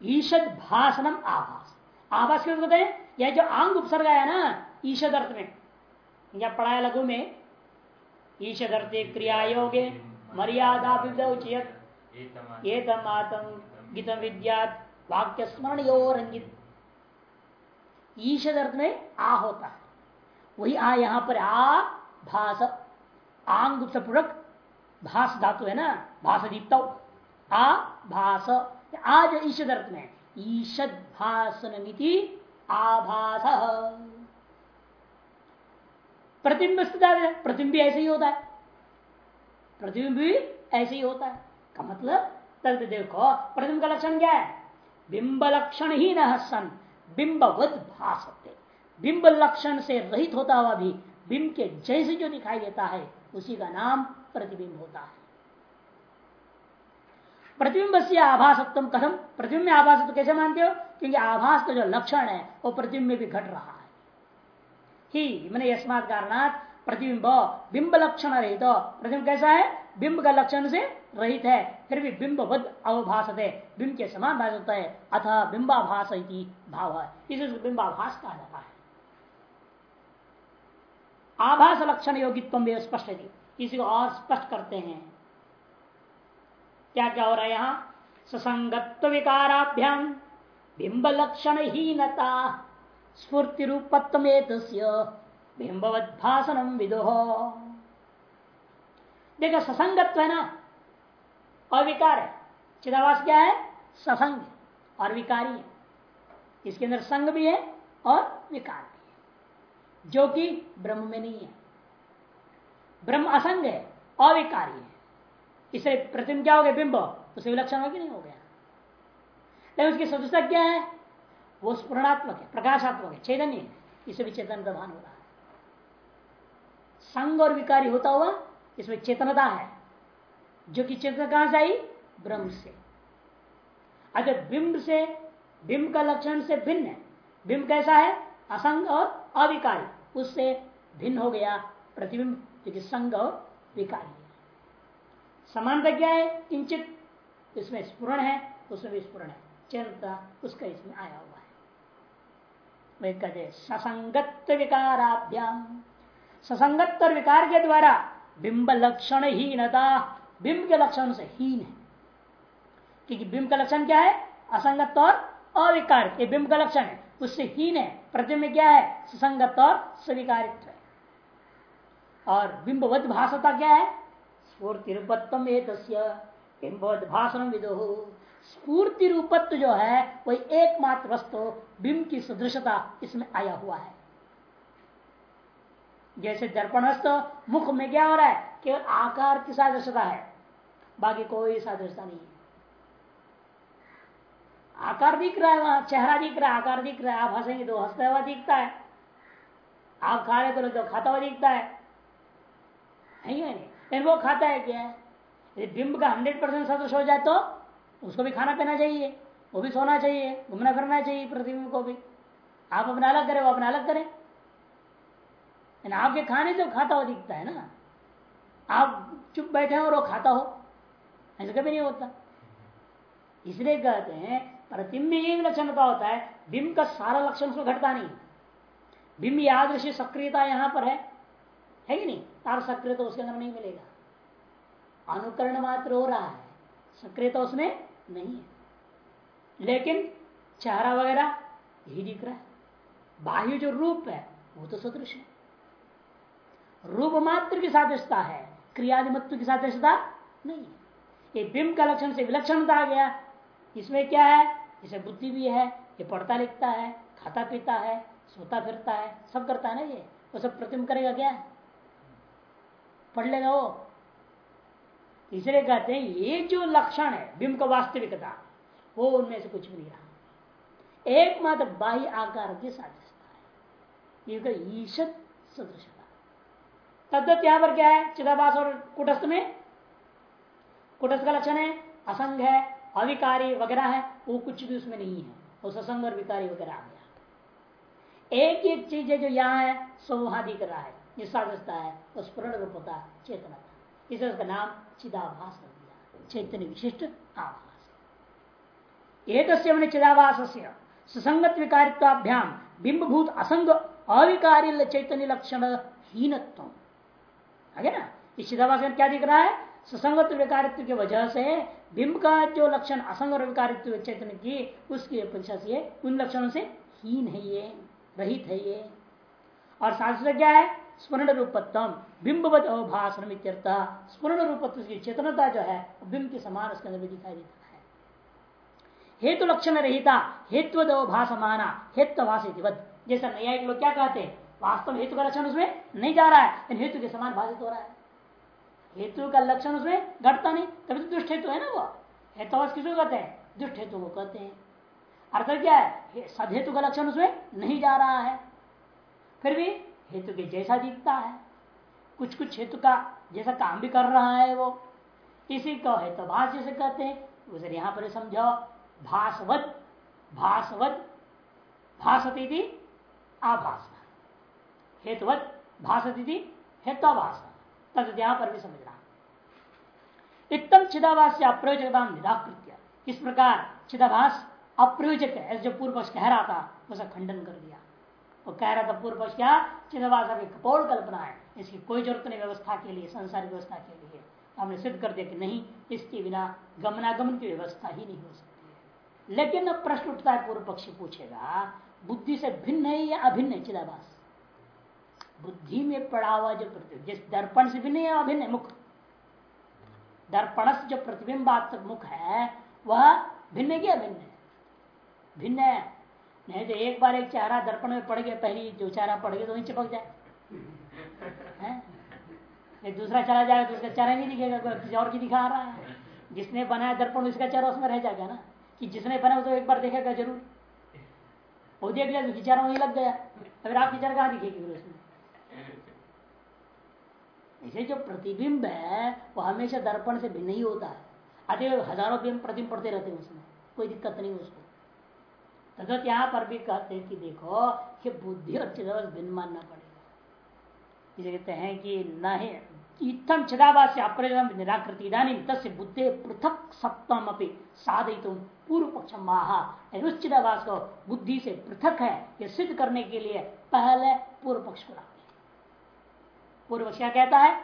ईशद भाषणम आभास। आभास क्यों कहते हैं यह जो आंग उपसर्ग है ना ईशद अर्थ में, या पढ़ाया लघु में ईशद अर्थ क्रिया योगे मर्यादा ये गीतम विद्यात वाक्य स्मरण योरंगित ईशद अर्थ में आ होता है। वही आ यहाँ पर आ भास आंग से पूरक भास धातु है ना? भाष दीप्त आ भास। आज ईशद अर्थ में ईशद भाषण आभास। प्रतिबिंब स्थित प्रतिबिंब ऐसे ही होता है। प्रतिबिंब भी ऐसे ही होता है। का मतलब? तब देखो, प्रतिबिंब का लक्षण क्या है? बिंब लक्षण ही न सन बिंबवत भाषते बिंब लक्षण से रहित होता हुआ भी बिंब के जैसे जो दिखाई देता है, उसी का नाम प्रतिबिंब होता है। प्रतिबिंब से आभासत्व कथम प्रतिबिंब में आभासत्व कैसे मानते हो? क्योंकि आभास का जो लक्षण है, वो प्रतिबिंब में भी घट रहा है। ही मैंने यस्मात कारणात प्रतिबिंब बिंब लक्षण रहित। तो प्रतिबिंब कैसा है? बिंब का लक्षण से रहित है। फिर भी बिंब बद अवभाष है बिंब के समान भाष होता है। अथा बिंबाभास भाव। है इसे बिंबाभास कहा जाता है। आभास लक्षण योगित्व स्पष्ट है। इसी को और स्पष्ट करते हैं। क्या क्या हो रहा है यहाँ? ससंगत्व विकाराभ्याम बिंब लक्षण हीनता स्फूर्ति रूपत्व बिंबवत भाषणम विदो। देखो, ससंगत्व है ना और विकार है। चिदावास क्या है? ससंग और विकारी है। इसके अंदर संग भी है और विकार भी है। जो कि ब्रह्म में नहीं है। ब्रह्म असंग है, अविकारी है। इसे प्रतिम क्या हो गया? बिंब। उसे विलक्षण हो कि नहीं हो गया लेकिन उसकी सदस्यता क्या है? वो स्पूर्णात्मक है, प्रकाशात्मक है चैतन्य है। इसे भी चेतन प्रधान हो रहा है। संग और विकारी होता हुआ इसमें चेतनता है। जो कि चेतन कहाँ से आई? ब्रह्म से। अगर बिंब से, बिंब का लक्षण से भिन्न है, बिंब कैसा है? असंग और अविकारी। उससे भिन्न हो गया प्रतिबिंब, जो कि संग और विकारी समानता क्या है? किंचित। इसमें स्पुरण है, उसमें भी स्पुरण है। चेतनता उसका इसमें आया हुआ वे कहते ससंगत विकाराभ्याम ससंगत और विकार के द्वारा बिंब लक्षण हीनता बिंब के लक्षण से हीन है क्योंकि बिंब का लक्षण क्या है? असंगत और अविकार। ये बिंब का लक्षण है, उससे हीन है। प्रतिबिंब क्या है? सुसंगत और स्वीकारित्व और बिंबवत भाषता क्या है? स्फूर्ति रूपत्व बिंबवत भाषण विदो। स्फूर्ति रूपत्व जो है, वही एकमात्र वस्तु बिंब की सदृशता इसमें आया हुआ है। जैसे दर्पणस्थ मुख में क्या हो रहा है? केवल आकार की सादृशता है, बाकी कोई सादृशता नहीं है। आकार दिख रहा है वहाँ, चेहरा दिख रहा है, आकार दिख रहा है, आप हंसेंगे तो हंसता हुआ दिखता है। आप खा रहे तो खाता हुआ दिखता है। नहीं है लेकिन वो खाता है क्या? यदि बिंब का हंड्रेड परसेंट सदृश हो जाए तो उसको भी खाना पीना चाहिए, वो भी सोना चाहिए, घूमना फिरना चाहिए प्रतिबिंब को भी। आप अपना अलग करें, वो अपना अलग करें। आपके खाने से खाता हुआ दिखता है ना। आप चुप बैठे हो और वो खाता हो। ऐसा कभी नहीं होता। इसलिए कहते हैं प्रतिम्ब में एक लक्षण का होता है, बिंब का सारा लक्षण उसमें घटता नहीं। बिंब यादृश सक्रियता यहाँ पर है। है कि नहीं? तार सक्रिय तो उसके अंदर नहीं मिलेगा। अनुकरण मात्र हो रहा है। सक्रिय तो उसमें नहीं है। लेकिन चेहरा वगैरह यही दिख रहा है। बाह्य जो रूप है, वो तो सदृश है। रूप मात्र की सादृशता है, क्रियादिमत्व की सादृशता नहीं है। ये बिंब का लक्षण से विलक्षणता आ गया। इसमें क्या है? इसे बुद्धि भी है, ये पढ़ता लिखता है, खाता पीता है, सोता फिरता है, सब करता है ना ये? वो सब प्रतिम करेगा क्या? पढ़ लेगा वो। इसलिए कहते हैं, ये जो लक्षण है, बिंब का वास्तविकता, वो उनमें से कुछ भी नहीं रहा। एकमात्र बाह्य आकार की सादृशता है। ईशत सदृश तद्वत यहाँ पर क्या है? चिदाभास और कुटस्थ में? कुटस्थ का लक्षण है, असंग है, अविकारी वगैरह है, वो कुछ भी उसमें नहीं है। वो ससंग और विकारी वगैरह आ गया। एक एक चीज़ है जो यहाँ है, सो वहाँ दिख रहा है जिस साधस्ता है वो स्पूर्ण रूप होता चेतना। इसे उसका नाम चिदाभास कर दिया चैतन्य विशिष्ट आभास एक मैंने चिदाभास से सुसंगत विकारित्वाभ्याम बिंबभूत असंग अविकारी चैतन्य लक्षण हीनत्व। आगे ना? इस चिदाभास में क्या दिख रहा है? सुसंगत विकारित्व की वजह से बिंब का जो लक्षण असंग और विकारित्व चैतन्य की, उसकी अपेक्षा से उन लक्षणों से हीन है ये, रहित है ये। और शास्त्र क्या है? स्मरण रूपत्म बिंबवत अवभाषण स्मरण रूपत्व की चेतनता जो है बिंब के समान उसके अंदर दिखाई देता है। हेतु लक्षण रहता हेत्व अवभाषमाना हेत्वभाष जैसा न्यायिक लोग क्या कहते हैं, वास्तव में हेतु का लक्षण उसमें नहीं जा रहा है हेतु के समान भाषित हो रहा है। हेतु का लक्षण उसमें घटता नहीं, तभी तो दुष्ट हेतु है ना वो। हेतु किसको कहते हैं? दुष्ट हेतु को कहते हैं। अर्थ क्या है? सदहेतु का लक्षण उसमें नहीं जा रहा है। फिर भी हेतु के जैसा दिखता है कुछ कुछ हेतु का जैसा काम भी कर रहा है वो। इसी को हेतु भाष जैसे कहते हैं। उसे यहाँ पर समझो भाषवत भाषवत भाषती थी आभास हेतुवत भाषती थी हेत्वाभाष तब यहाँ पर भी समझना। इतम चिदाभास से अप्रयोजकता निराकृत्य। इस प्रकार चिदाभास अप्रयोजक है, जो पूर्व कह रहा था उसका खंडन कर दिया। वो कह रहा था पूर्व क्या चिदवास अभी कपोल कल्पना है, इसकी कोई ज़रूरत नहीं व्यवस्था के लिए, संसार व्यवस्था के लिए। हमने सिद्ध कर दिया कि नहीं, इसके बिना गमनागमन की व्यवस्था ही नहीं हो सकती है। लेकिन अब प्रश्न उठता है, पूर्व पक्षी पूछेगा, बुद्धि से भिन्न है या अभिन्न है चिदाभास बुद्धि में पड़ा हुआ जो प्रतिबिंब, जिस दर्पण से भिन्न है अभिन्न है? मुख। दर्पण से जो प्रतिबिंब मुख है, वह भिन्न की अभिन्न है? भिन्न है। नहीं तो एक बार एक चेहरा दर्पण में पड़ गया, पहली जो चेहरा पड़ गया तो वहीं चिपक जाए। एक दूसरा चला जाएगा तो उसका चेहरा नहीं दिखेगा किसी और की दिखा रहा है। जिसने बनाया दर्पण, उसका चेहरा उसमें रह जाएगा ना। कि जिसने बनाया तो एक बार देखेगा ज़रूर। वो देख लिया तो चेहरा वहीं लग गया। अगर आपकी चेहरा कहाँ दिखेगी फिर उसमें? इसे जो प्रतिबिंब है, वो हमेशा दर्पण से भिन्न ही होता है। अधिक हज़ारों बिंब प्रतिबिंब पड़ते रहते हैं उसमें। कोई दिक्कत नहीं उसको। तथा यहाँ पर भी कहते हैं कि देखो, कि बुद्धि और चिदाभास भिन्न मानना पड़ेगा। कहते हैं कि न ही इतम चिदाभास से अप्रजम निराकृति इधानी तस्य बुद्धि पृथक सप्तम अपनी साधित पूर्व पक्ष महा उस चिदाभास को बुद्धि से पृथक है यह सिद्ध करने के लिए पहले पूर्व पक्ष को लाते पूर्व पक्ष क्या कहता है?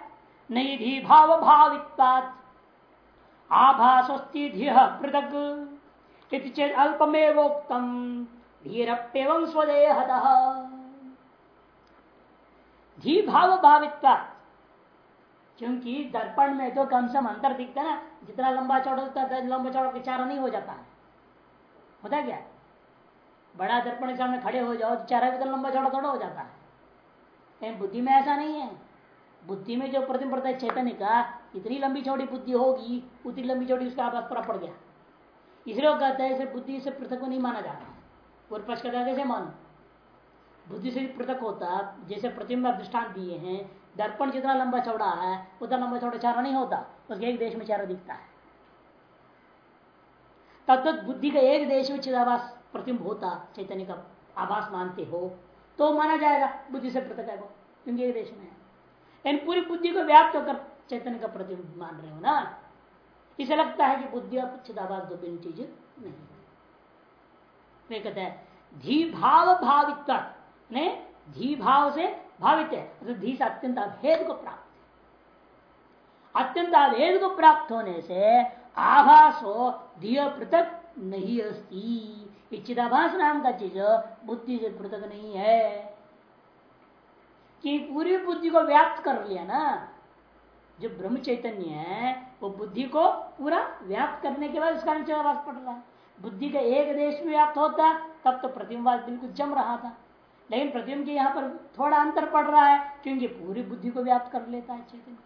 नहीं भाव भावित्वात आभासोस्ती पृथक। चेत अल्पमेवोक्तम धीरप्यव स्वदेह धी भाव भावित्व क्योंकि दर्पण में तो कम से कम अंतर दिखता ना, जितना लंबा चौड़ा होता लंबा चौड़ा चारा नहीं हो जाता। है होता क्या? बड़ा दर्पण के सामने खड़े हो जाओ तो चारा भी तो लंबा चौड़ा थोड़ा हो जाता है। लेकिन बुद्धि में ऐसा नहीं है। बुद्धि में जो प्रतिम पड़ता है चैतन्य का, इतनी लंबी चौड़ी बुद्धि होगी, उतनी लंबी चौड़ी उसका पूरा पड़ गया। इसलिए कहते हैं बुद्धि से पृथक नहीं माना जाता। और पक्ष कहता कैसे मानो? बुद्धि से पृथक होता, जैसे प्रतिम्ब दृष्टान दिए हैं, दर्पण जितना लंबा चौड़ा है, उतना लंबा चौड़ा चारा नहीं होता उसके एक देश में चारा दिखता है। तब तक बुद्धि का एक देश में चिदाभास प्रतिम्ब होता, चैतन्य का आभास मानते हो तो माना जाएगा बुद्धि से पृथक है वो, क्योंकि एक देश में है। पूरी बुद्धि को व्याप्त होकर चैतन्य का प्रतिम्ब मान रहे हो ना? इसे लगता है कि बुद्धि और चिदाभास दो भिन्न चीज़ नहीं वे कहते हैं धी भाव भावित ने धी भाव से भावित है। तो धी से अत्यंत अभेद को प्राप्त अत्यंत अभेद को प्राप्त होने से आभास हो धिय पृथक नहीं अस्ती। चिदाभास नाम का चीज़, बुद्धि से पृथक नहीं है। कि पूरी बुद्धि को व्याप्त कर लिया ना, जो ब्रह्म चैतन्य है वो बुद्धि को पूरा व्याप्त करने के बाद उसका निश्चयवास पड़ रहा है। बुद्धि का एक देश में व्याप्त होता, तब तो प्रतिम्बाद बिल्कुल जम रहा था। लेकिन प्रतिम के यहाँ पर थोड़ा अंतर पड़ रहा है, क्योंकि पूरी बुद्धि को व्याप्त कर लेता है चैतन्य।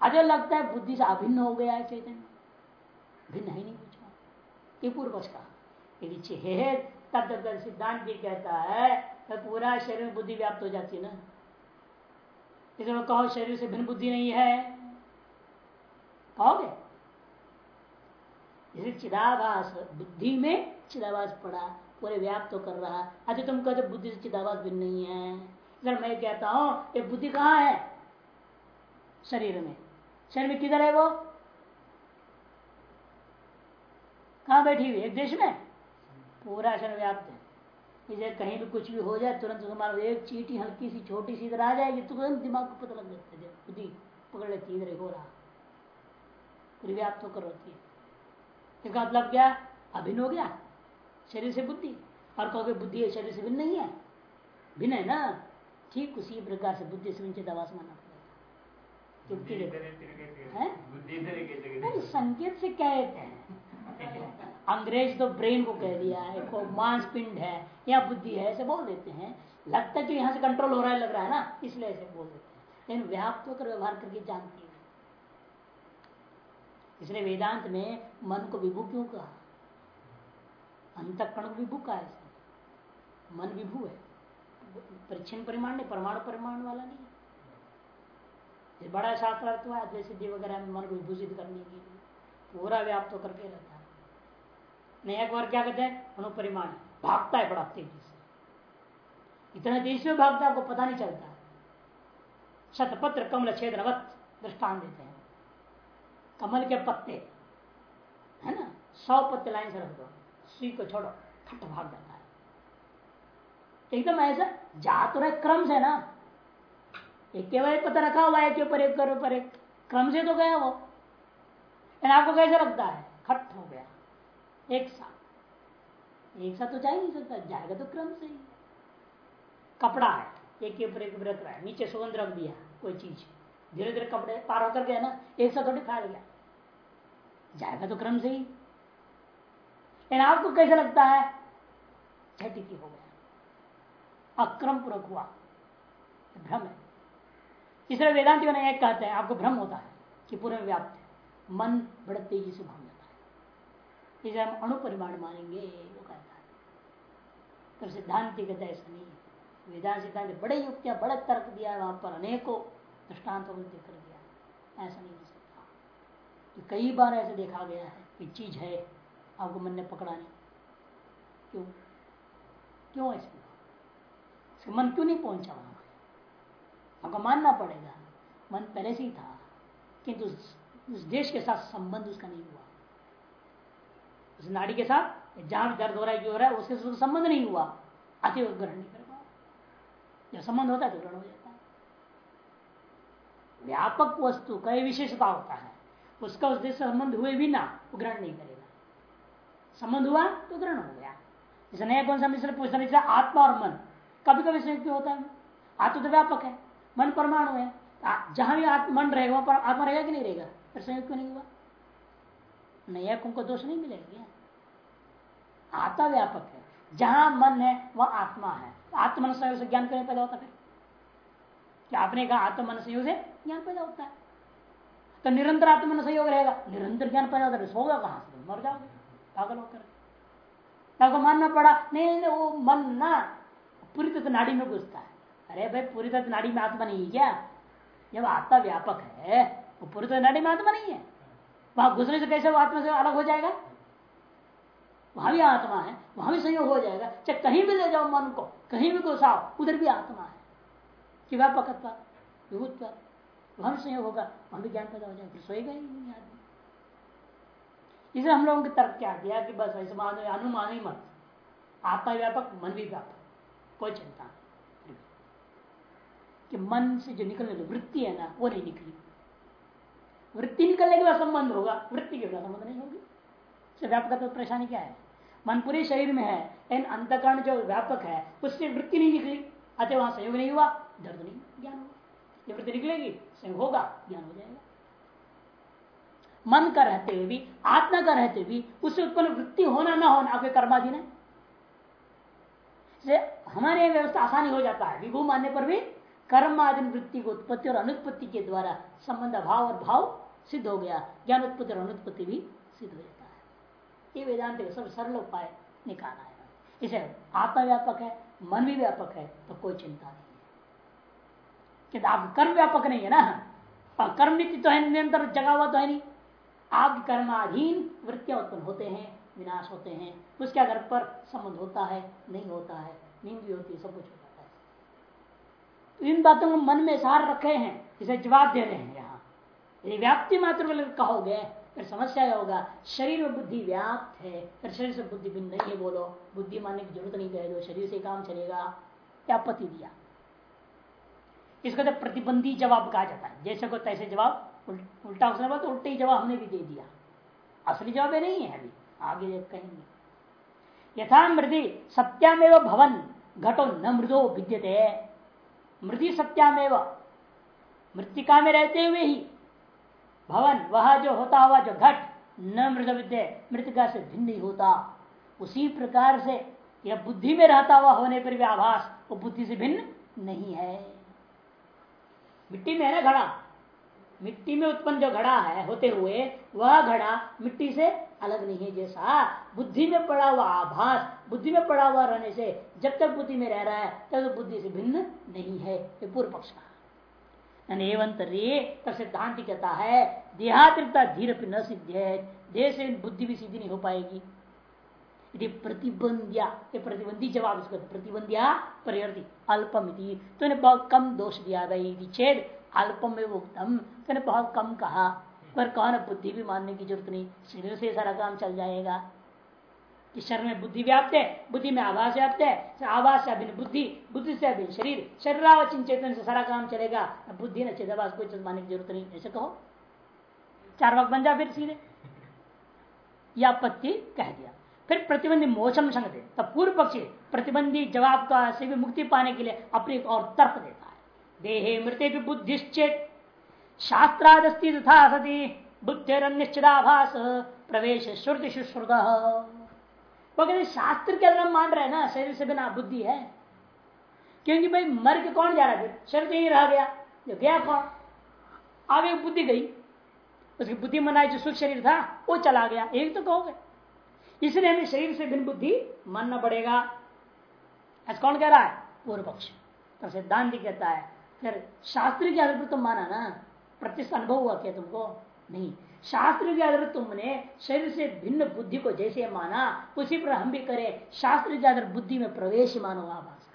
अजय लगता है बुद्धि से अभिन्न हो गया है चैतन्य, भिन्न ही नहीं कुछ ये पूर्व का यदि तब सिद्धांत भी कहता है तो पूरा शरीर में बुद्धि व्याप्त हो जाती है ना। इसलिए कहो शरीर से भिन्न बुद्धि नहीं है। कहोगे? चिदाभास बुद्धि में चिदाभास पड़ा, पूरे व्याप्त तो कर रहा। अच्छा तुम कहते बुद्धि से चिदाभास भिन्न नहीं है। इधर मैं कहता हूँ, ये बुद्धि कहाँ है? शरीर में। शरीर में किधर है वो? कहा बैठी हुई एक देश में? पूरा शरीर व्याप्त है। इसे कहीं भी कुछ भी हो जाए, तुरंत तुम्हारा एक चीटी हल्की सी, छोटी सी इधर आ जाएगी, तुरंत दिमाग को पता लग जाता है बुद्धि पकड़ लेती इधर हो रहा। पूरी व्याप्त होकर होती है। इसका मतलब क्या? अभिन्न हो गया। शरीर से बुद्धि। और कहोगे बुद्धि है शरीर से भिन्न नहीं है। भिन्न है ना? ठीक उसी प्रकार से बुद्धि से विंचित आवास माना पड़ेगा संकेत से कहते हैं। अंग्रेज़ तो ब्रेन को कह दिया है को मांस पिंड है या बुद्धि है ऐसे बोल देते हैं। लगता है कि यहाँ से कंट्रोल हो रहा है लग रहा है ना? इसलिए ऐसे बोल देते हैं। लेकिन व्याप्त होकर व्यवहार करके जानती है। इसलिए वेदांत में मन को विभू क्यों कहा? अंतकरण को विभू कहा है मन विभू है। परिचन्न परिमाण नहीं, परमाणु परिमाण वाला नहीं ये बड़ा शास्त्र अर्थ हुआ अद्वैत सिद्धि वगैरह में मन को विभूषित करने के लिए। पूरा व्याप्त होकर के रहता है। नहीं, एक बार क्या कहते हैं? अनुपरिमाण। भागता है बड़ा तेज़ी से। इतना तेज़ी से भागता है, आपको पता नहीं चलता। शतपत्र कमल छेद नवत दृष्टान देते कमल के पत्ते, है ना? सौ पत्ते लाइन से रख दो। सुई को छोड़ो खट भाग जाता है। एकदम ऐसा जा तो रहे क्रम से ना। एक केवल पता रखा हुआ है के ऊपर, एक कर ऊपर, एक क्रम से तो गया वो। आपको कैसे लगता है? खट हो गया। एक साथ। एक साथ तो जा ही नहीं सकता, जाएगा तो क्रम से ही। कपड़ा है, एक के ऊपर, एक रख रहा है। नीचे सुगंध रख दिया, कोई चीज़। धीरे धीरे कपड़े पार होकर गया ना, एक साथ थोड़ी फैल गया जाएगा तो क्रम से ही। आपको कैसे लगता है? झटिकी हो गया। अक्रम पूर्वक हुआ। भ्रम है। इसलिए वेदांतियों ने एक कहते हैं, आपको भ्रम होता है कि पूरे व्याप्त है। मन बड़े तेज़ी से भाग जाता है। इसे हम अणुपरिमाण मानेंगे, वो कहता है। तो सिद्धांति कहते ऐसा नहीं है। वेदांत सिद्धांत बड़े युक्तियाँ, बड़े तर्क दिया है वहाँ पर अनेकों। दृष्टांत कर दिया ऐसा नहीं हो सकता। तो कई बार ऐसे देखा गया है कि चीज़ है, आपको मन ने पकड़ा नहीं। क्यों? क्यों ऐसे मन क्यों नहीं पहुँचा वहाँ आपको मानना पड़ेगा। मन पहले से ही था किंतु उस देश के साथ संबंध उसका नहीं हुआ। उस नाड़ी के साथ जहाँ दर्द हो रहा है जो हो रहा है उसके संबंध नहीं हुआ। अति ग्रहण नहीं कर पाओ जब संबंध होता है तो ग्रहण हो जाता व्यापक वस्तु, कई विशेषता होता है। उसका उस देश से संबंध हुए भी ना वो ग्रहण नहीं करेगा। संबंध हुआ तो ग्रहण हो गया। जैसे नया कौन सा मिश्र पूछना आत्मा और मन। कभी कभी संयुक्त होता है। आत्मा तो व्यापक है, मन परमाणु है। जहाँ भी मन रहेगा, वहाँ पर आत्मा रहेगा कि नहीं रहेगा? फिर संयुक्त नहीं हुआ? नया को दोष नहीं मिलेगा आत्मा व्यापक है। जहाँ मन है, वह आत्मा है। आत्मन संयोग से ज्ञान पैदा होता है। आपने कहा आत्म मन संयोग से? ज्ञान पैदा होता है। तो निरंतर आत्मन संयोग रहेगा। निरंतर ज्ञान पैदा होता है होगा कहाँ से? मर जाओगे। पागल होकर। आपको मानना पड़ा नहीं नहीं वो मन ना पूरी तरह नाड़ी में घुसता है। अरे भाई पूरी तरह नाड़ी में आत्मा नहीं है क्या? जब आत्मा व्यापक है वो पूरी तरह नाड़ी में आत्मा नहीं है। वहाँ घुसने से कैसे वो आत्मा से अलग हो जाएगा? वहाँ भी आत्मा है वहाँ भी संयोग हो जाएगा। चाहे कहीं भी ले जाओ मन को कहीं भी घुसाओ उधर भी आत्मा है। कि व्यापकत्व विभुत्व वहाँ संयोग होगा वहाँ भी ज्ञान पैदा हो जाएगा फिर सोएगा ही नहीं आदमी। इसे हम लोगों के तर्क क्या दिया कि बस ऐसे मान, अनुमान ही मत। आत्मा व्यापक मन भी व्यापक। कोई चिंता कि मन से जो निकलने की वृत्ति है ना, वो नहीं निकली। वृत्ति निकलने के बाद संबंध होगा, वृत्ति के बिना संबंध नहीं होगी। से व्यापक तो परेशानी क्या है? मन पूरे शरीर में है इन अंतकरण जो व्यापक है, उससे वृत्ति नहीं निकली, अतः वहाँ संयोग नहीं हुआ। दर्द नहीं, ज्ञान होगा। जब वृत्ति निकलेगी, संयोग होगा, ज्ञान हो जाएगा। मन का रहते हुए भी, आत्मा का रहते हुए भी, उससे उत्पन्न वृत्ति होना ना होना, आपके कर्माधीन है। हमारे व्यवस्था आसानी हो जाता है। विभू मानने पर भी कर्माधीन वृत्ति को उत्पत्ति और अनुत्पत्ति के द्वारा संबंध भाव और भाव सिद्ध हो गया। ज्ञान उत्पत्ति और अनुत्पत्ति भी सिद्ध हो जाता है। ये वेदांत सब सरल उपाय निकाला है। इसे आत्मा व्यापक है, मन भी व्यापक है तो कोई चिंता नहीं। कि आप कर्म व्यापक नहीं है ना? कर्म नीति तो है निरंतर जगा हुआ तो है नहीं। आप कर्माधीन वृत्तियाँ उत्पन्न होते हैं, विनाश होते हैं। उसके आधार पर संबंध होता है, नहीं होता है, नींद भी होती है, सब कुछ होता है। तो इन बातों को मन में सार रखे हैं, इसे जवाब दे रहे हैं यहाँ। यदि व्याप्ति मात्र कहोगे फिर समस्या यह होगा, शरीर में बुद्धि व्याप्त है, फिर शरीर से बुद्धि भिन्न नहीं है, बोलो। बुद्धि मानने की ज़रूरत नहीं, कह दो, शरीर से काम चलेगा क्या पति दिया। इसको तो प्रतिबंधी जवाब कहा जाता है। जैसे को तैसे जवाब उल्टा उसने तो उल्टे ही जवाब हमने भी दे दिया। असली जवाब नहीं है अभी, आगे कहेंगे। यथा मृदि सत्यामेव भवन, घटो न मृदो विद्यते मृदि सत्यामेव मृतिका में रहते हुए ही भवन, वह जो होता हुआ जो घट, न मृत विद्य मृतिका से भिन्न ही होता। उसी प्रकार से यह बुद्धि में रहता हुआ होने पर भी आभास, वो बुद्धि से भिन्न नहीं है। मिट्टी में है ना घड़ा? मिट्टी में उत्पन्न जो घड़ा है, होते हुए, वह घड़ा मिट्टी से अलग नहीं है जैसा। बुद्धि में पड़ा हुआ आभास, बुद्धि में पड़ा हुआ रहने से जब तक बुद्धि में रह रहा है, तब तो बुद्धि से भिन्न नहीं है। ये पूर्व पक्ष का। सिद्धांत कहता है देहातिरिक्ता धीर न सिद्ध है देह से बुद्धि भी सिद्धि नहीं हो पाएगी। यदि प्रतिबंधिया। ये प्रतिबंधी जवाब, इसको प्रतिबंधिया परिवर्ति अल्पम तो ने बहुत कम दोष दिया भाई छेद अल्पम में उत्तम तो बहुत कम कहा, पर कौन बुद्धि भी मानने की ज़रूरत नहीं। शरीर से सारा काम चल जाएगा। कि शरीर में बुद्धि व्याप्त है, बुद्धि में आवास व्याप्त है। आवास से अभिन्न बुद्धि बुद्धि से अभिन्न शरीर। शरीर शरीरावचिन चेतन से सारा काम चलेगा। बुद्धि, न चेतावास कोई मानने की ज़रूरत नहीं। ऐसे कहो। चार वक्त बन जा फिर सीधे। या आपत्ति कह दिया। फिर प्रतिबंधी मोचम संगते तब पूर्व पक्षी प्रतिबंधी जवाब का से भी मुक्ति पाने के लिए अपने और तर्क देता है। देहे मृत्य भी शास्त्रादस्ती तथा सती बुद्धिश्चिदाभास प्रवेश श्रुति शुश्रुत। वो कहते शास्त्र के अंदर मान रहे ना, शरीर से बिना बुद्धि है। क्योंकि भाई मर के कौन जा रहा है? शरीर तो ही रह गया। जो गया कौन? आगे बुद्धि गई। उसकी बुद्धि मनाई जो सुख शरीर था, वो चला गया। एक तो कहोगे। इसलिए हमें शरीर से भिन्न बुद्धि मानना पड़ेगा। ऐसा कौन कह रहा है? पूर्व पक्ष। तो सिद्धांत कहता है, फिर शास्त्र के आधार पर तुम माना ना? प्रत्यक्ष अनुभव हुआ क्या तुमको? नहीं। शास्त्र के आधार तुमने शरीर से भिन्न बुद्धि को जैसे माना, उसी पर हम भी करें। शास्त्र के आधार बुद्धि में प्रवेश मानो, आभास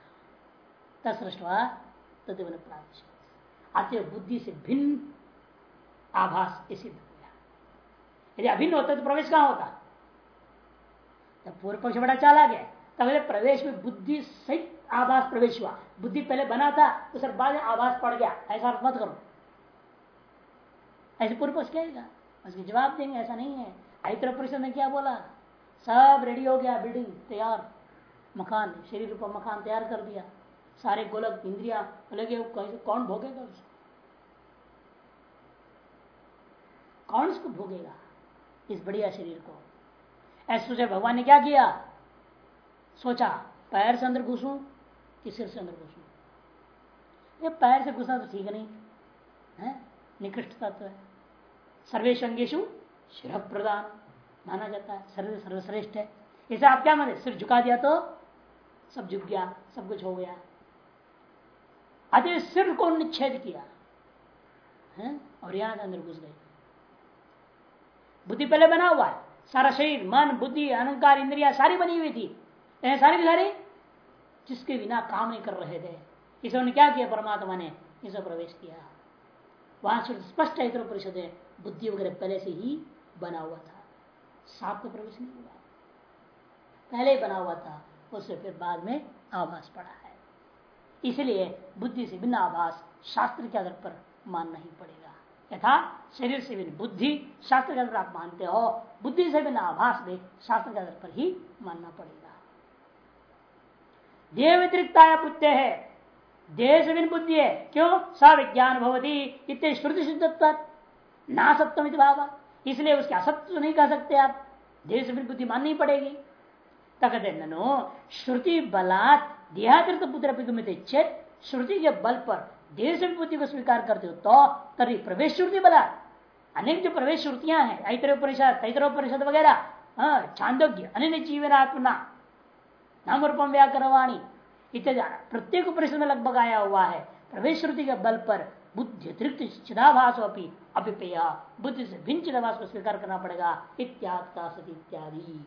का तत्सृष्टवा बुद्धि से भिन्न आभास सिद्ध हो गया यदि अभिन्न होता तो प्रवेश कहाँ होता? जब पूर्व पक्ष बड़ा चाला गया तब प्रवेश में बुद्धि सही आभास प्रवेश हुआ। बुद्धि पहले बना था उस बाद में आभास पड़ गया। ऐसा मत करो। ऐसे पूर्व पक्ष कहेगा उसके जवाब देंगे, ऐसा नहीं है। आयत्र परिषद ने क्या बोला? सब रेडी हो गया बिल्डिंग तैयार। मकान, शरीर पर मकान तैयार कर दिया। सारे गोलक, इंद्रिया लगे कौन भोगेगा उसको कौन इसको भोगेगा? इस बढ़िया शरीर को। ऐसे सोचा भगवान ने क्या किया? सोचा, पैर से अंदर घुसू कि सिर से अंदर घुसू? ये पैर से घुसना तो ठीक नहीं, है? निकृष्ट तत्व है। सर्वेश अंगेशु शिव प्रदान, माना जाता है। सर्व सर्वश्रेष्ठ है। इसे आप क्या माने? सिर झुका दिया तो सब झुक गया, सब कुछ हो गया। अति सिर को निच्छेद किया, है? और यहाँ अंदर घुस गए बुद्धि पहले बना हुआ है। सारा शरीर, मन, बुद्धि, अहंकार, इंद्रिया सारी बनी हुई थी। सारी की सारी? जिसके बिना काम नहीं कर रहे थे। इसे उन्होंने क्या किया? परमात्मा ने इसे प्रवेश किया। वहाँ से स्पष्ट है परिषद है, बुद्धि वगैरह पहले से ही बना हुआ था। साप का प्रवेश नहीं हुआ। पहले ही बना हुआ था, उससे फिर बाद में आभास पड़ा है। इसलिए बुद्धि से बिना आभास शास्त्र के आधार पर मानना ही पड़ेगा। यथा शरीर से बिना बुद्धि शास्त्र के अंदर आप मानते हो, बुद्धि से बिना आभास भी शास्त्र के अंदर पर ही मानना पड़ेगा। देह व्यतिरिक्ता प्रत्यय है। देह से बिन बुद्धि है। क्यों? सविज्ञान भवती इतने श्रुति शुद्धत्व ना सप्तम भाव। इसलिए उसके असत्य तो नहीं कह सकते आप। देह से बिन बुद्धि माननी पड़ेगी। तकते ननो, श्रुति बलात् देहातिरिक्त पुत्र चेत श्रुति के बल पर देह से बुद्धि को स्वीकार करते हो तो तरी प्रवेश श्रुति बला अनेक जो प्रवेश श्रुतियाँ हैं ऐतरोपनिषद तैतरोपनिषद वगैरह हाँ, चांदोग्य अन्य जीवन आत्मना नाम रूपम व्याकरवाणी इत्यादि। प्रत्येक उपनिषद में लगभग आया हुआ है। प्रवेश श्रुति के बल पर बुद्धि अतिरिक्त चिदाभास अभिपेय बुद्धि से भिन्न चिदाभास को स्वीकार करना पड़ेगा। इत्यादि।